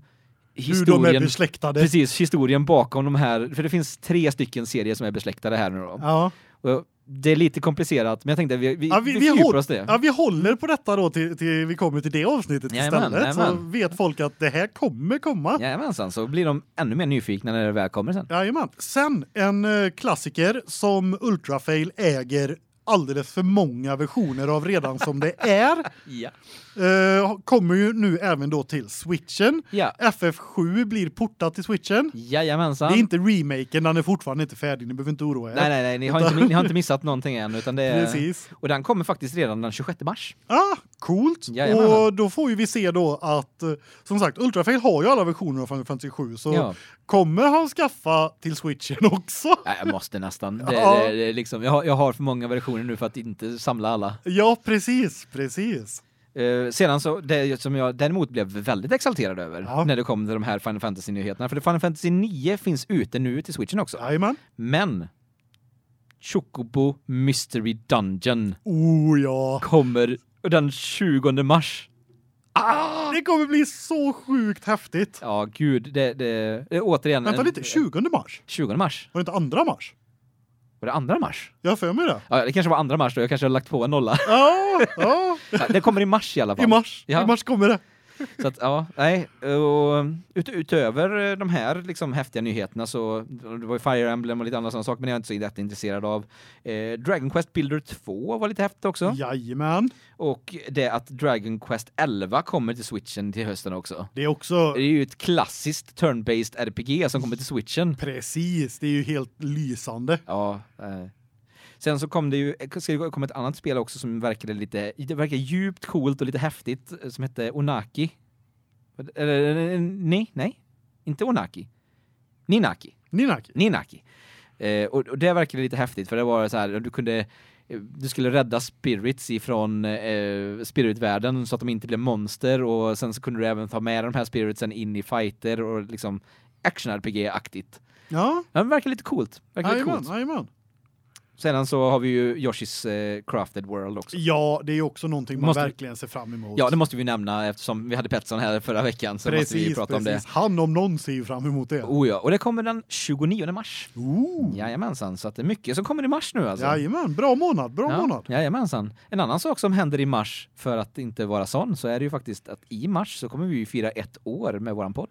historien. Hur de är besläktade. Precis, historien bakom de här för det finns tre stycken serier som är besläktade här nu då. Ja. Och det är lite komplicerat, men jag tänkte vi vi, ja, vi, vi, håll, oss det. Ja, vi håller på detta då till, till vi kommer till det avsnittet jajamän, istället jajamän. så vet folk att det här kommer komma. Jajamensan, så blir de ännu mer nyfikna när det väl kommer sen. Jajamän. Sen en uh, klassiker som Ultrafail äger alldeles för många versioner av redan som det är. ja. Uh, kommer ju nu även då till Switchen. Ja. FF7 blir portat till Switchen. Jajamensan. Det är inte remaken, den är fortfarande inte färdig, ni behöver inte oroa er. Nej nej nej, ni har inte ni har inte missat någonting än utan det är Precis. Och den kommer faktiskt redan den 26 mars. Ah, coolt. Jajamensan. Och då får ju vi se då att eh, som sagt Ultrafail har ju alla versioner av Final Fantasy 7 så ja. kommer han skaffa till Switchen också. Nej, jag måste nästan. Det, ja. det, det liksom jag har, jag har för många versioner nu för att inte samla alla. Ja, precis, precis. Uh, sedan så det som jag däremot blev väldigt exalterad över ja. när det kom till de här Final Fantasy nyheterna för Final Fantasy 9 finns ute nu till Switchen också. Jajamän. Men Chocobo Mystery Dungeon Oh ja. kommer den 20 mars. Ah! Det kommer bli så sjukt häftigt. Ja, gud, det, det, det återigen... Vänta en- lite, 20 mars? 20 mars? Var det inte 2 mars? Var det andra mars? Jag har för mig det. Ja, det kanske var andra mars då, jag kanske har lagt på en nolla. Ja. Ja, det kommer i mars i alla fall. I mars. Ja. I mars kommer det. Så att, ja, nej. Och ut, utöver de här liksom häftiga nyheterna så, det var ju Fire Emblem och lite andra sådana saker, men jag är inte så jätteintresserad av. Eh, Dragon Quest Builder 2 var lite häftigt också. Jajamän. Och det att Dragon Quest 11 kommer till Switchen till hösten också. Det är också Det är ju ett klassiskt turn-based RPG som kommer till Switchen. precis, det är ju helt lysande. Ja. Eh. Sen så kom det ju ska det komma ett annat spel också som verkade lite det verkar djupt coolt och lite häftigt eh, som hette Onaki. Eller nej, nej. Inte Onaki. Ninaki. Ninaki. Ninaki. Eh, och, och det verkade lite häftigt för det var så här du kunde eh, du skulle rädda spirits ifrån eh, spiritvärlden så att de inte blev monster och sen så kunde du även ta med de här spiritsen in i fighter och liksom action RPG-aktigt. Ja, Ja, det verkar lite coolt. Verkar lite coolt. jajamän. Sedan så har vi ju Yoshis eh, Crafted World också. Ja, det är också någonting man Måste- verkligen ser fram emot. Ja, det måste vi nämna eftersom vi hade Petson här förra veckan så måste vi precis, prata om precis. Han om någon ser ju fram emot det. det. Oh ja, och det kommer den 29 mars. Oh. Jajamensan, så att det är mycket som kommer i mars nu alltså. Jajamän, bra månad, bra Ja, månad. Jajamensan. En annan sak som händer i mars, för att inte vara sån, så är det ju faktiskt att i mars så kommer vi ju fira ett år med våran podd.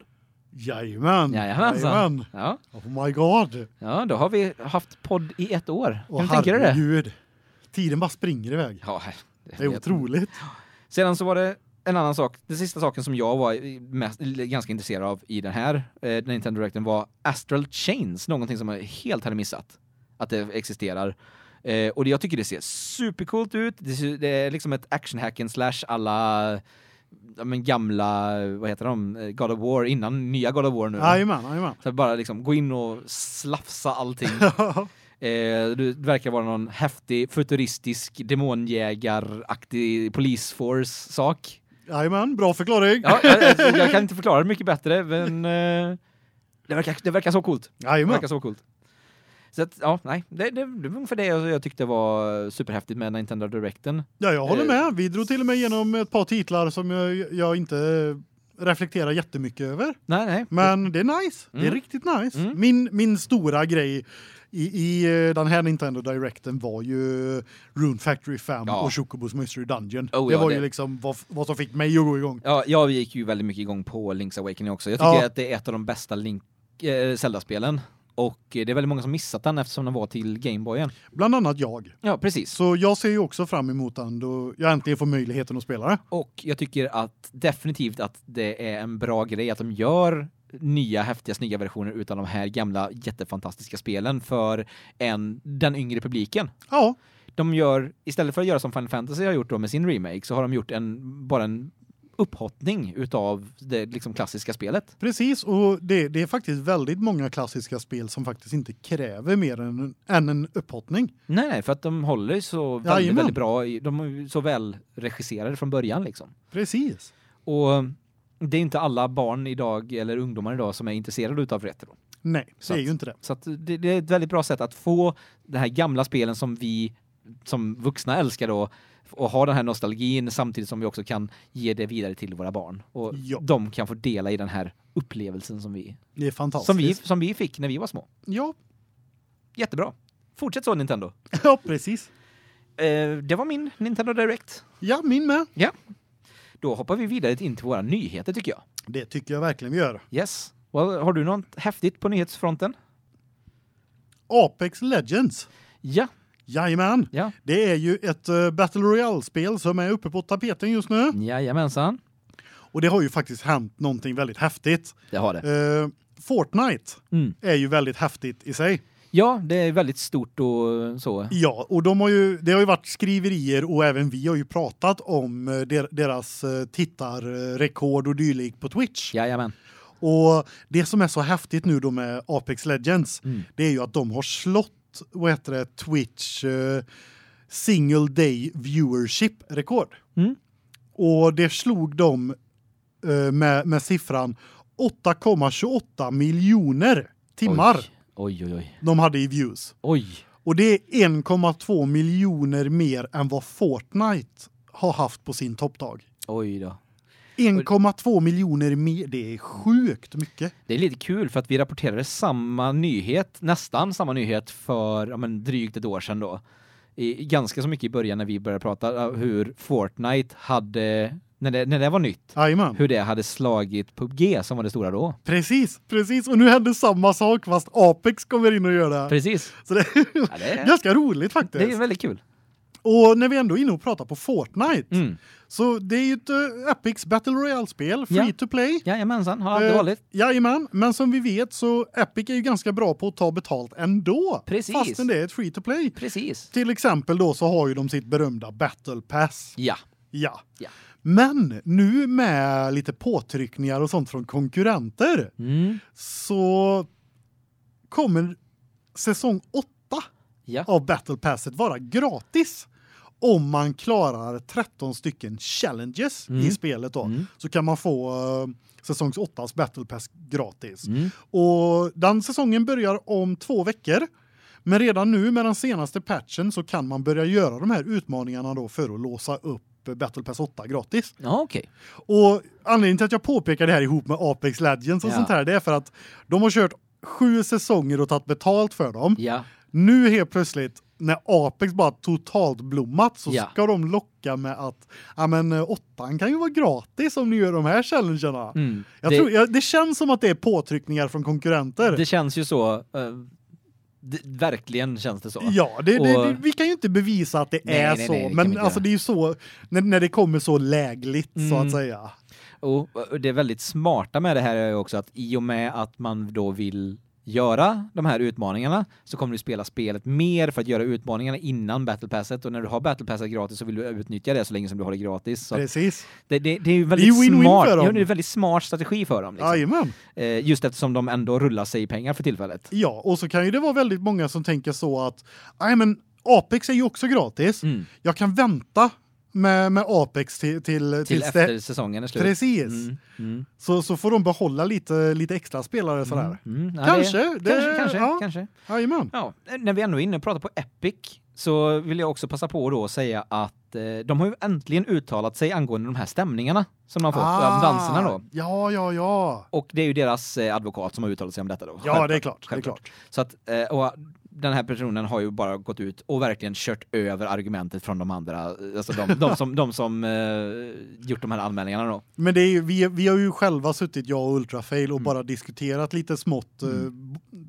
Jajamän. Jajamensan. Jajamän. Ja, Oh my god. ja, då har vi haft podd i ett år. Kan du tänka dig det? herregud. Tiden bara springer iväg. Ja, Det är otroligt. Sedan så var det en annan sak. Den sista saken som jag var mest, ganska intresserad av i den här eh, Nintendo Directen var Astral Chains, någonting som jag helt hade missat att det existerar. Eh, och det, jag tycker det ser supercoolt ut. Det, det är liksom ett action hack and slash alla men gamla, vad heter de, Eh, God of War innan nya God of War nu. Jajamän, jajamän. Så bara liksom gå in och slafsa allting. Eh, det verkar vara någon häftig futuristisk demonjägaraktig police force sak. Jajamän, bra förklaring. Ja, jag, jag kan inte förklara det mycket bättre men eh, det verkar det verkar så coolt. Det Jajamän. verkar så coolt. Så att, ja, nej, det, det, det var ungefär det jag, jag tyckte var superhäftigt med Nintendo Directen. Ja, jag håller Eh, med. Vi drog till och med igenom ett par titlar som jag, jag inte reflekterar jättemycket över. Nej, nej. Men det är nice. Det är Mm. riktigt nice. Mm. Min, min stora grej i, i eh, den här Nintendo Directen var ju Rune Factory 5 Ja. och Chocobos Mystery Dungeon. Oh, det ja, var det- ju liksom vad, vad som fick mig att gå igång. Ja, jag gick ju väldigt mycket igång på Link's Awakening också. Jag tycker Ja. att det är ett av de bästa Link eh, Zelda-spelen och det är väldigt många som missat den eftersom den var till Gameboyen. Bland annat jag. Ja, precis. Så jag ser ju också fram emot den då jag äntligen får möjligheten att spela det. Och jag tycker att definitivt att det är en bra grej att de gör nya häftiga snygga versioner utav de här gamla jättefantastiska spelen för en den yngre publiken. Ja, De gör istället för att göra som Final Fantasy har gjort då med sin remake så har de gjort en bara en upphottning utav det liksom klassiska spelet. precis. Och det, det är faktiskt väldigt många klassiska spel som faktiskt inte kräver mer än, än en upphottning. Nej nej, för att de håller så väldigt Jajamän. väldigt bra de är så väl regisserade från början liksom. Precis. Och det är inte alla barn idag eller ungdomar idag som är intresserade utav retro. Nej, Så det är att- ju inte det. Så det, det är ett väldigt bra sätt att få de här gamla spelen som vi som vuxna älskar då och ha den här nostalgin samtidigt som vi också kan ge det vidare till våra barn och Ja. de kan få dela i den här upplevelsen som vi Det är fantastiskt. som vi som vi fick när vi var små. Ja, Jättebra. Fortsätt så Nintendo. ja precis. Eh, det var min Nintendo Direct. Ja, min med. Då hoppar vi vidare in till våra nyheter tycker jag. Det tycker jag verkligen vi gör. Yes. Well, har du något häftigt på nyhetsfronten? Apex Legends. Ja, Jajamän. ja. Det är ju ett uh, Battle Royale-spel som är uppe på tapeten just nu. Jajamensan. Och det har ju faktiskt hänt någonting väldigt häftigt. Det har det. Uh, Fortnite Mm. är ju väldigt häftigt i sig. Ja, det är väldigt stort och så. Ja, och de har ju det har ju varit skriverier och även vi har ju pratat om eh, der, deras eh, tittarrekord och dylikt på Twitch. Jajamän. Och det som är så häftigt nu då med Apex Legends, Mm. det är ju att de har slått vad heter det Twitch eh, single day viewership rekord. Mm. Och det slog de eh, med med siffran 8,28 miljoner timmar Oj, oj, oj. de hade i views. Oj. Och det är 1,2 miljoner mer än vad Fortnite har haft på sin toppdag. Oj då. 1,2 miljoner mer, det är sjukt mycket. Det är lite kul för att vi rapporterade samma nyhet, nästan samma nyhet för ja, men drygt ett år sedan då. I, ganska så mycket i början när vi började prata hur Fortnite hade när det, när det var nytt. Jajamän. Hur det hade slagit PubG som var det stora då. Precis, precis. Och nu hände samma sak fast Apex kommer in och gör det. Precis. Så det är Ja, det är- ganska roligt faktiskt. Det är väldigt kul. Och när vi ändå är inne och pratar på Fortnite Mm. så det är ju ett uh, Epics Battle Royale spel, free Ja. to play. Jajamensan, har aldrig Eh, varit. Jajamän, men som vi vet så Epic är ju ganska bra på att ta betalt ändå. Precis. Fastän det är ett free to play. Precis. Till exempel då så har ju de sitt berömda Battle Pass. Ja. Ja. Ja. Men nu med lite påtryckningar och sånt från konkurrenter Mm. så kommer säsong 8 Ja. av Battle Passet vara gratis. Om man klarar 13 stycken challenges Mm. i spelet då Mm. så kan man få uh, säsongs 8s Battle Pass gratis. Mm. Och den säsongen börjar om två veckor. Men redan nu med den senaste patchen så kan man börja göra de här utmaningarna då för att låsa upp Battle Pass 8 gratis. Ja, okej. Och anledningen till att jag påpekar det här ihop med Apex Legends och Ja. sånt här det är för att de har kört sju säsonger och tagit betalt för dem. Ja. Nu helt plötsligt när Apex bara totalt blommat så Ja. ska de locka med att ja men eh, åttan kan ju vara gratis om ni gör de här challengerna. Mm. Jag det, tror jag, det känns som att det är påtryckningar från konkurrenter. det känns ju så eh, det, verkligen känns det så. Ja, det, Och- vi kan ju inte bevisa att det Nej, är nej, så, nej, vi men alltså det är ju så när, när det kommer så lägligt så Mm. att säga. Och, och det är väldigt smarta med det här är ju också att i och med att man då vill göra de här utmaningarna så kommer du spela spelet mer för att göra utmaningarna innan battle passet och när du har battle passet gratis så vill du utnyttja det så länge som du har det gratis Precis. det, det, det är ju Det väldigt är win-win smart. för dem. Ja, det är en väldigt smart strategi för dem liksom. Eh, just eftersom de ändå rullar sig i pengar för tillfället. Ja, och så kan ju det vara väldigt många som tänker så att nej men Apex är ju också gratis. Mm. Jag kan vänta med med Apex till till Till tills efter säsongen är slut. Precis. Mm. Mm. så så får de behålla lite lite extra spelare sådär. Mm. Ja, Kanske, det, det- kanske, kanske, ja. kanske. Jajamän. Ja, när vi ändå är inne och pratar på Epic så vill jag också passa på då att säga att eh, de har ju äntligen uttalat sig angående de här stämningarna som de har fått, ah. danserna då. Ja, ja, ja. Och det är ju deras eh, advokat som har uttalat sig om detta då. Ja, det är klart. Det är Självklart. klart. Så att eh, och den här personen har ju bara gått ut och verkligen kört över argumentet från de andra alltså de, de som de som eh, gjort de här anmälningarna då. Men det är vi vi har ju själva suttit jag och Ultrafail och Mm. bara diskuterat lite smått eh,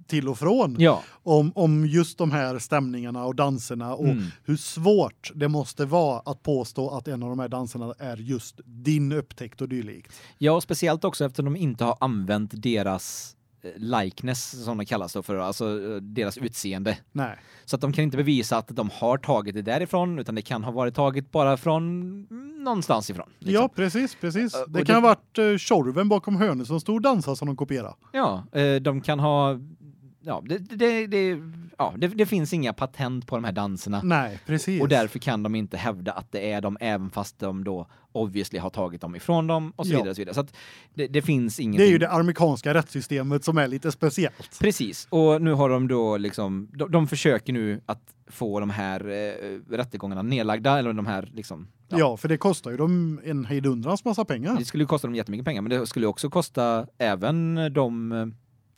till och från Ja. om om just de här stämningarna och danserna och Mm. hur svårt det måste vara att påstå att en av de här danserna är just din upptäckt och dylikt. Ja, och speciellt också eftersom de inte har använt deras eh, likeness som det kallas då för alltså eh, deras utseende. Nej. Så att de kan inte bevisa att de har tagit det därifrån utan det kan ha varit taget bara från någonstans ifrån. liksom. Ja, precis, precis. Och Det det- kan ha varit uh, Tjorven bakom hörnet som stod och dansade som de kopierade. Ja, eh, de kan ha ja, det det det ja, det, det finns inga patent på de här danserna. Nej, precis. Och därför kan de inte hävda att det är de även fast de då obviously har tagit dem ifrån dem och så Ja. vidare och så vidare. Så det, finns ingenting. det är ju det amerikanska rättssystemet som är lite speciellt. Precis. Och nu har de då liksom de, de försöker nu att få de här eh, rättegångarna nedlagda eller de här liksom Ja. för det kostar ju dem en hejdundrans massa pengar. Det skulle ju kosta dem jättemycket pengar men det skulle också kosta även de eh,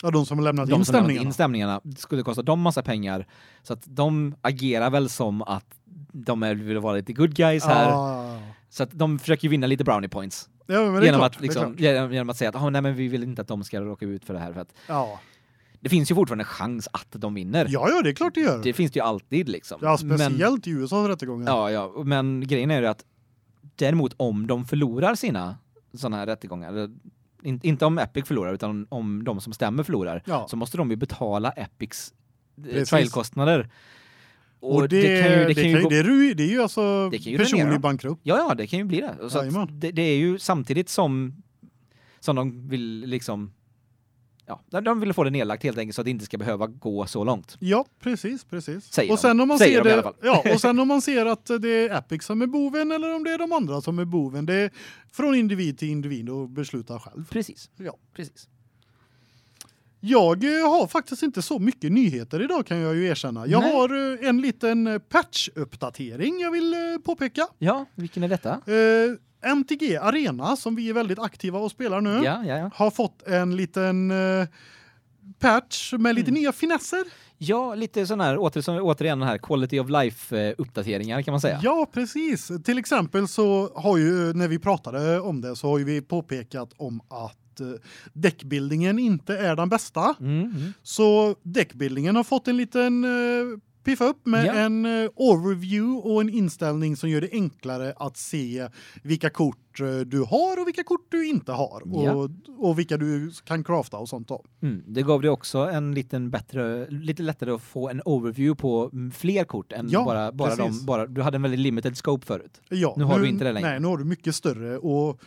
Ja, de som har lämnat de in stämningarna. in stämningarna det skulle kosta dem massa pengar så att de agerar väl som att de är, vill vara lite good guys här Ja, så att de försöker ju vinna lite brownie points ja men genom klart, att liksom genom, genom att säga att oh, nej men vi vill inte att de ska råka ut för det här för att Ja. det finns ju fortfarande chans att de vinner. ja, ja, det är klart det gör. Det finns det ju alltid liksom. ja, Men- speciellt i USAs rättegångar. Ja, ja, men grejen är ju att däremot om de förlorar sina såna här rättegångar, in, inte om Epic förlorar utan om de som stämmer förlorar, Ja. så måste de ju betala Epics eh, Precis. trialkostnader. Och, Och det, det, kan ju det kan ju gå, det, är ju- det är ju alltså Det ju personlig dem. bankrutt. Ja, ja, det kan ju bli det. Det, det är ju samtidigt som som de vill liksom ja, de vill få det nedlagt helt enkelt så att det inte ska behöva gå så långt. Ja, precis, precis. Säger och sen om man Säger ser de det ja, och sen om man ser att det är Epic som är boven eller om det är de andra som är boven, det är från individ till individ och besluta själv. Precis. Ja. Precis. Jag eh, har faktiskt inte så mycket nyheter idag kan jag ju erkänna. Jag Nej. har eh, en liten eh, patch-uppdatering jag vill påpeka. Ja, vilken är detta? Eh, MTG Arena som vi är väldigt aktiva och spelar nu Ja, ja, ja. har fått en liten eh, patch med lite Mm. nya finesser. Ja, lite sån här åter, som, återigen den här quality of life eh, uppdateringar kan man säga. Ja, precis. Till exempel så har ju när vi pratade om det så har ju vi påpekat om att eh, deckbuildingen inte är den bästa. Mm, mm. Så deckbuildingen har fått en liten uh, piffa upp med Ja. en eh, overview och en inställning som gör det enklare att se vilka kort eh, du har och vilka kort du inte har Ja. och och vilka du kan crafta och sånt då. Mm. Det gav det också en liten bättre lite lättare att få en overview på mm, fler kort än Ja, bara bara precis. de bara du hade en väldigt limited scope förut. Ja, Nu har du inte det längre. Nej, nu har du mycket större och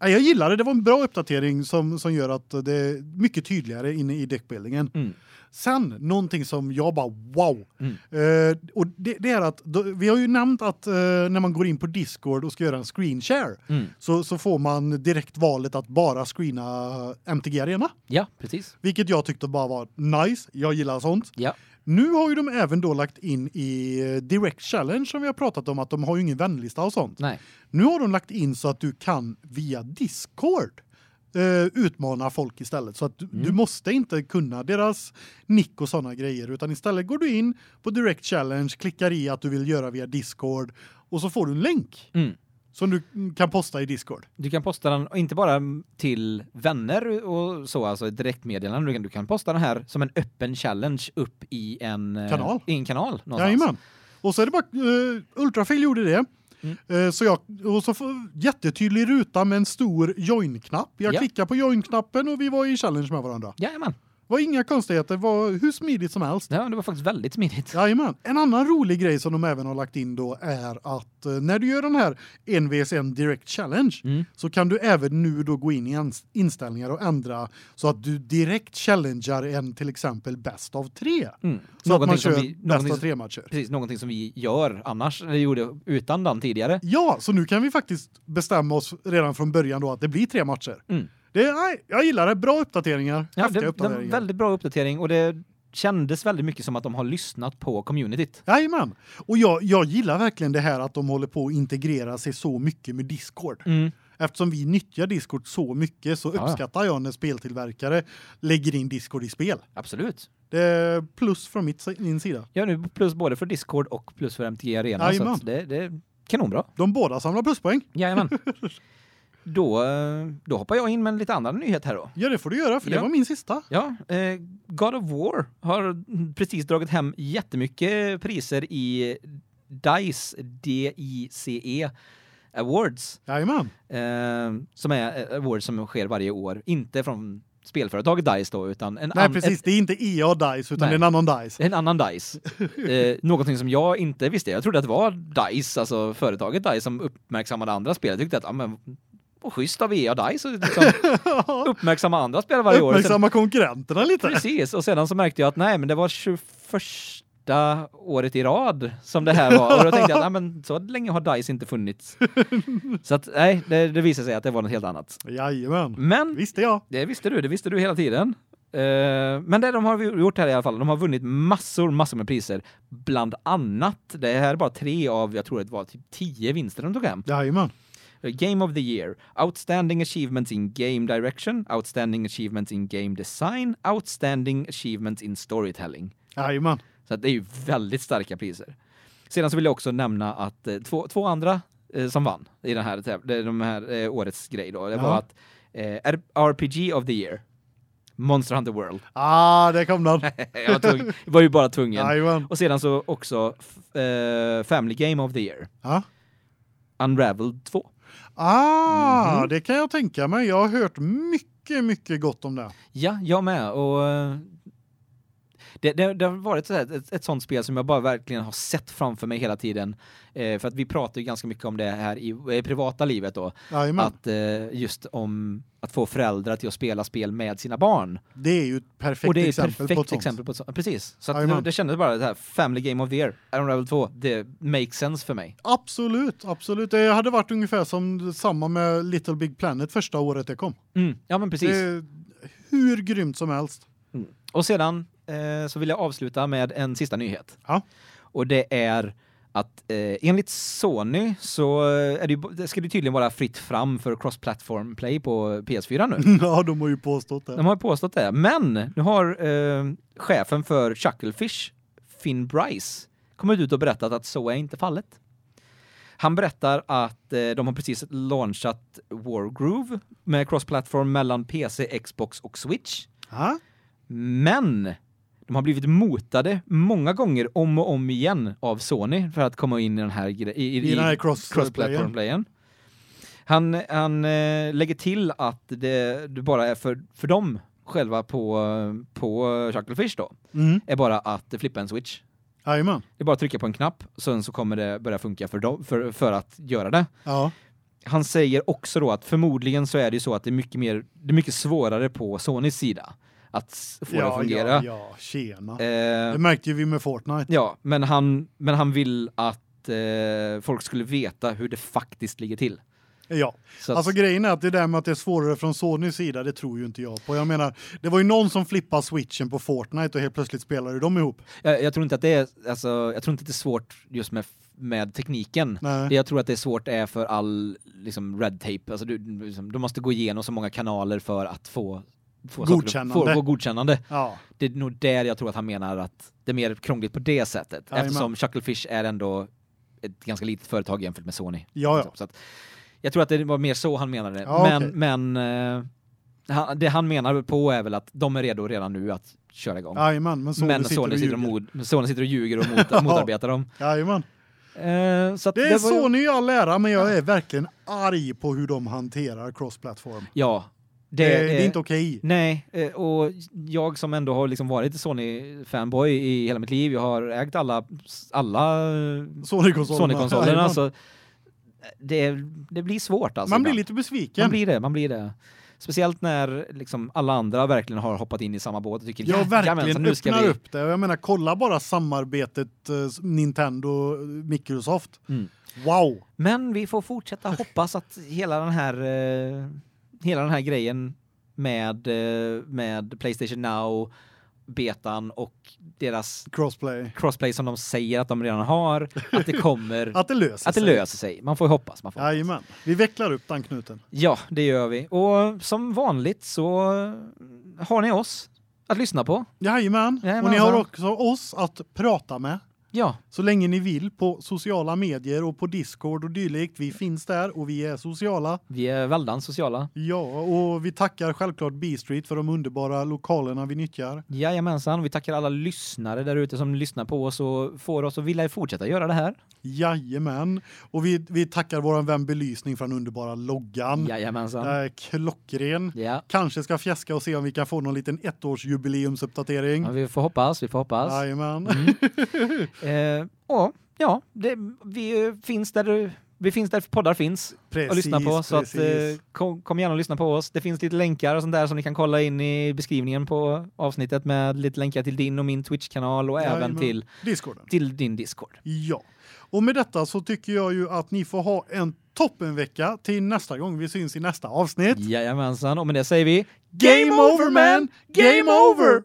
jag gillar det. Det var en bra uppdatering som som gör att det är mycket tydligare inne i deckbuildingen. Mm. Sen någonting som jag bara wow. Mm. Eh, och det, det är att då, vi har ju nämnt att eh, när man går in på Discord och ska göra en screen share Mm. så så får man direkt valet att bara screena MTG Arena, Ja, precis. vilket jag tyckte bara var nice. Jag gillar sånt. Ja. Nu har ju de även då lagt in i eh, Direct Challenge som vi har pratat om att de har ju ingen vänlista och sånt. Nej. Nu har de lagt in så att du kan via Discord eh, utmana folk istället så att du, Mm. du måste inte kunna deras nick och såna grejer utan istället går du in på Direct Challenge, klickar i att du vill göra via Discord och så får du en länk Mm. som du mm, kan posta i Discord. Du kan posta den inte bara till vänner och så alltså ett direktmeddelande du kan du kan posta den här som en öppen challenge upp i en eh, Kanal. i en kanal någonstans. Jajamän. Och så är det bara uh, Ultrafail gjorde det. Mm. Eh, så jag och så får jättetydlig ruta med en stor join-knapp. Jag Ja. klickar på join-knappen och vi var i challenge med varandra. Jajamän. Det var inga konstigheter, var hur smidigt som helst. Ja, det var faktiskt väldigt smidigt. Jajamän. En annan rolig grej som de även har lagt in då är att eh, när du gör den här 1vs1 direct challenge Mm. så kan du även nu då gå in i inställningar och ändra så att du direkt challengear en till exempel bäst av 3. Mm. Så att man Någonting som kör vi bäst någonting, av 3 matcher. precis någonting som vi gör annars eller gjorde utan den tidigare. Ja, så nu kan vi faktiskt bestämma oss redan från början då att det blir tre matcher. Mm. Det nej, jag gillar det. Bra uppdateringar. Ja, det, det uppdateringar. en väldigt bra uppdatering och det kändes väldigt mycket som att de har lyssnat på communityt. Jajamän. Och jag, jag gillar verkligen det här att de håller på att integrera sig så mycket med Discord. Mm. Eftersom vi nyttjar Discord så mycket så Ja. uppskattar jag när speltillverkare lägger in Discord i spel. Absolut. Det är plus från mitt, min sida. Ja, nu plus både för Discord och plus för MTG Arena så Jajamän. att det det är kanonbra. De båda samlar pluspoäng. Jajamän. då eh, då hoppar jag in med en lite annan nyhet här då. Ja, det får du göra för det Ja. var min sista. Ja, eh, God of War har precis dragit hem jättemycket priser i DICE D-I-C-E Awards Jajamän. eh, som är eh, awards som sker varje år, inte från spelföretaget DICE då utan en Nej, precis. Det är inte EA Dice utan Nej. en annan Dice. En annan DICE. Eh, någonting som jag inte visste. Jag trodde att det var DICE, alltså företaget DICE som uppmärksammade andra spel. Jag tyckte att, ja men, vad schysst av EA och DICE att liksom uppmärksamma andra spel varje år. Sen, Uppmärksamma konkurrenterna lite. precis, och sedan så märkte jag att nej, men det var 21 året i rad som det här var. Och då tänkte jag, nej men så länge har DICE inte funnits. Så att, nej, det, det visade sig att det var något helt annat. Jajamän. Men Visste jag. det visste du, det visste du hela tiden. Eh, men det de har gjort här i alla fall, de har vunnit massor, massor med priser. Bland annat, det här är bara tre av, jag tror det var typ tio vinster de tog hem. Jajamän. Eh, Game of the year, outstanding achievements in game direction, outstanding achievements in game design, outstanding achievements in storytelling. Jajamän. Så det är ju väldigt starka priser. Sedan så vill jag också nämna att eh, två, två andra eh, som vann i den här, det- de här eh, årets grej då, det Ja. var att eh, RPG of the year, Monster Hunter World. Ah, där kom den. jag jag var ju bara tvungen. Jajamän. Och sedan så också eh, Family Game of the year, Ja. Unraveled 2. Ah, Mhm. det kan jag tänka mig. Jag har hört mycket, mycket gott om det. Ja, jag med. Och eh, det, det, det har varit så här, ett, ett sånt spel som jag bara verkligen har sett framför mig hela tiden. Eh, för att vi pratar ju ganska mycket om det här i, i privata livet då. Jajamän. Att eh, just om att få föräldrar till att spela spel med sina barn. Det är ju ett perfekt och det är ett exempel på perfekt ett sånt. exempel på ett sånt. Precis. Så att det, Jajamän. det kändes bara det här Family Game of the Year, Unravel 2, det makes sense för mig. Absolut, absolut. Det hade varit ungefär som samma med Little Big Planet första året det kom. Mm, ja men precis. Det hur grymt som helst. Och sedan så vill jag avsluta med en sista nyhet. Ja. Och det är att eh, enligt Sony så är det, ska det tydligen vara fritt fram för cross-platform play på PS4 nu. ja, de har ju påstått det. De har påstått det. Men nu har eh, chefen för Chucklefish, Finn Bryce, kommit ut och berättat att så är inte fallet. Han berättar att eh, de har precis launchat Wargroove med cross-platform mellan PC, Xbox och Switch. Ja? Men de har blivit motade många gånger om och om igen av Sony för att komma in i den här i, i, I den här cross- cross-platform playen. Han han eh, lägger till att det, det bara är för för dem själva på på Chucklefish då. Mm. Är bara att flippa en switch. Jajamän. Det är bara att trycka på en knapp sen så kommer det börja funka för dem, för för att göra det. Ja. Han säger också då att förmodligen så är det ju så att det är mycket mer det är mycket svårare på Sonys sida att få det att ja, fungera. ja, ja, tjena. Eh, Det märkte ju vi med Fortnite. Ja, men han men han vill att eh, folk skulle veta hur det faktiskt ligger till. Ja. Så att, Alltså grejen är att det där med att det är svårare från Sonys sida, det tror ju inte jag på. Jag menar, det var ju någon som flippade switchen på Fortnite och helt plötsligt spelade de ihop. jag, jag tror inte att det är alltså jag tror inte det är svårt just med med tekniken. Nej. Det jag tror att det är svårt är för all liksom red tape. Alltså du liksom, du måste gå igenom så många kanaler för att få få saker- Godkännande. Få, få godkännande. Ja. Det är nog där jag tror att han menar att det är mer krångligt på det sättet Jajamän. eftersom Chucklefish är ändå ett ganska litet företag jämfört med Sony. Ja, ja. Så att jag tror att det var mer så han menade. Ja, men okej. men eh, han, det han menar på är väl att de är redo redan nu att köra igång. Jajamän, men Sony men sitter Sony och sitter, och mod, Sony sitter och ljuger och mot, Ja. motarbetar dem. Jajamän. Eh, så Det är var ju- Sony i all ära, men jag är verkligen arg på hur de hanterar cross-platform. Ja. Det, Det, det är inte okej. Nej, eh, och jag som ändå har liksom varit Sony-fanboy i hela mitt liv, jag har ägt alla, alla Sony-konsolerna. Sony-konsolerna, Jajamän. alltså det, det blir svårt alltså. Man blir lite besviken. Man blir det, man blir det. Speciellt när liksom alla andra verkligen har hoppat in i samma båt och tycker Ja, "Jajamensan, verkligen nu ska öppnar vi. upp det. Jag menar, kolla bara samarbetet eh, Nintendo Microsoft. Mm. Wow. Men vi får fortsätta hoppas att hela den här eh, hela den här grejen med eh, med PlayStation Now betan och deras Crossplay. crossplay som de säger att de redan har att det kommer Att det löser att det sig. löser sig. Man får hoppas, man får. hoppas. Jajamän. Vi vecklar upp den knuten. Ja, det gör vi. Och som vanligt så har ni oss att lyssna på. Jajamän. Jajamän, och ni har också oss att prata med. Ja, Så länge ni vill på sociala medier och på Discord och dylikt. Vi finns där och vi är sociala. vi är väldans sociala. Ja, och vi tackar självklart B-Street för de underbara lokalerna vi nyttjar. Jajamensan, vi tackar alla lyssnare där ute som lyssnar på oss och får oss att vilja fortsätta göra det här. Jajamän. Och vi, vi tackar våran vän Belysning för den underbara loggan. Jajamensan. Äh, klockren. Ja. Kanske ska fjäska och se om vi kan få någon liten ettårsjubileumsuppdatering. ja, vi får hoppas, vi får hoppas. Jajamän. Eh, och ja, det, vi finns där vi finns där poddar finns Precis, att lyssna på så att eh, kom, kom gärna och lyssna på oss. Det finns lite länkar och sånt där som ni kan kolla in i beskrivningen på avsnittet med lite länkar till din och min Twitch-kanal och även Jajamän. till Discorden. till din Discord. Ja. Och med detta så tycker jag ju att ni får ha en toppenvecka till nästa gång vi syns i nästa avsnitt. Jajamensan, och med det säger vi Game over man! Game over!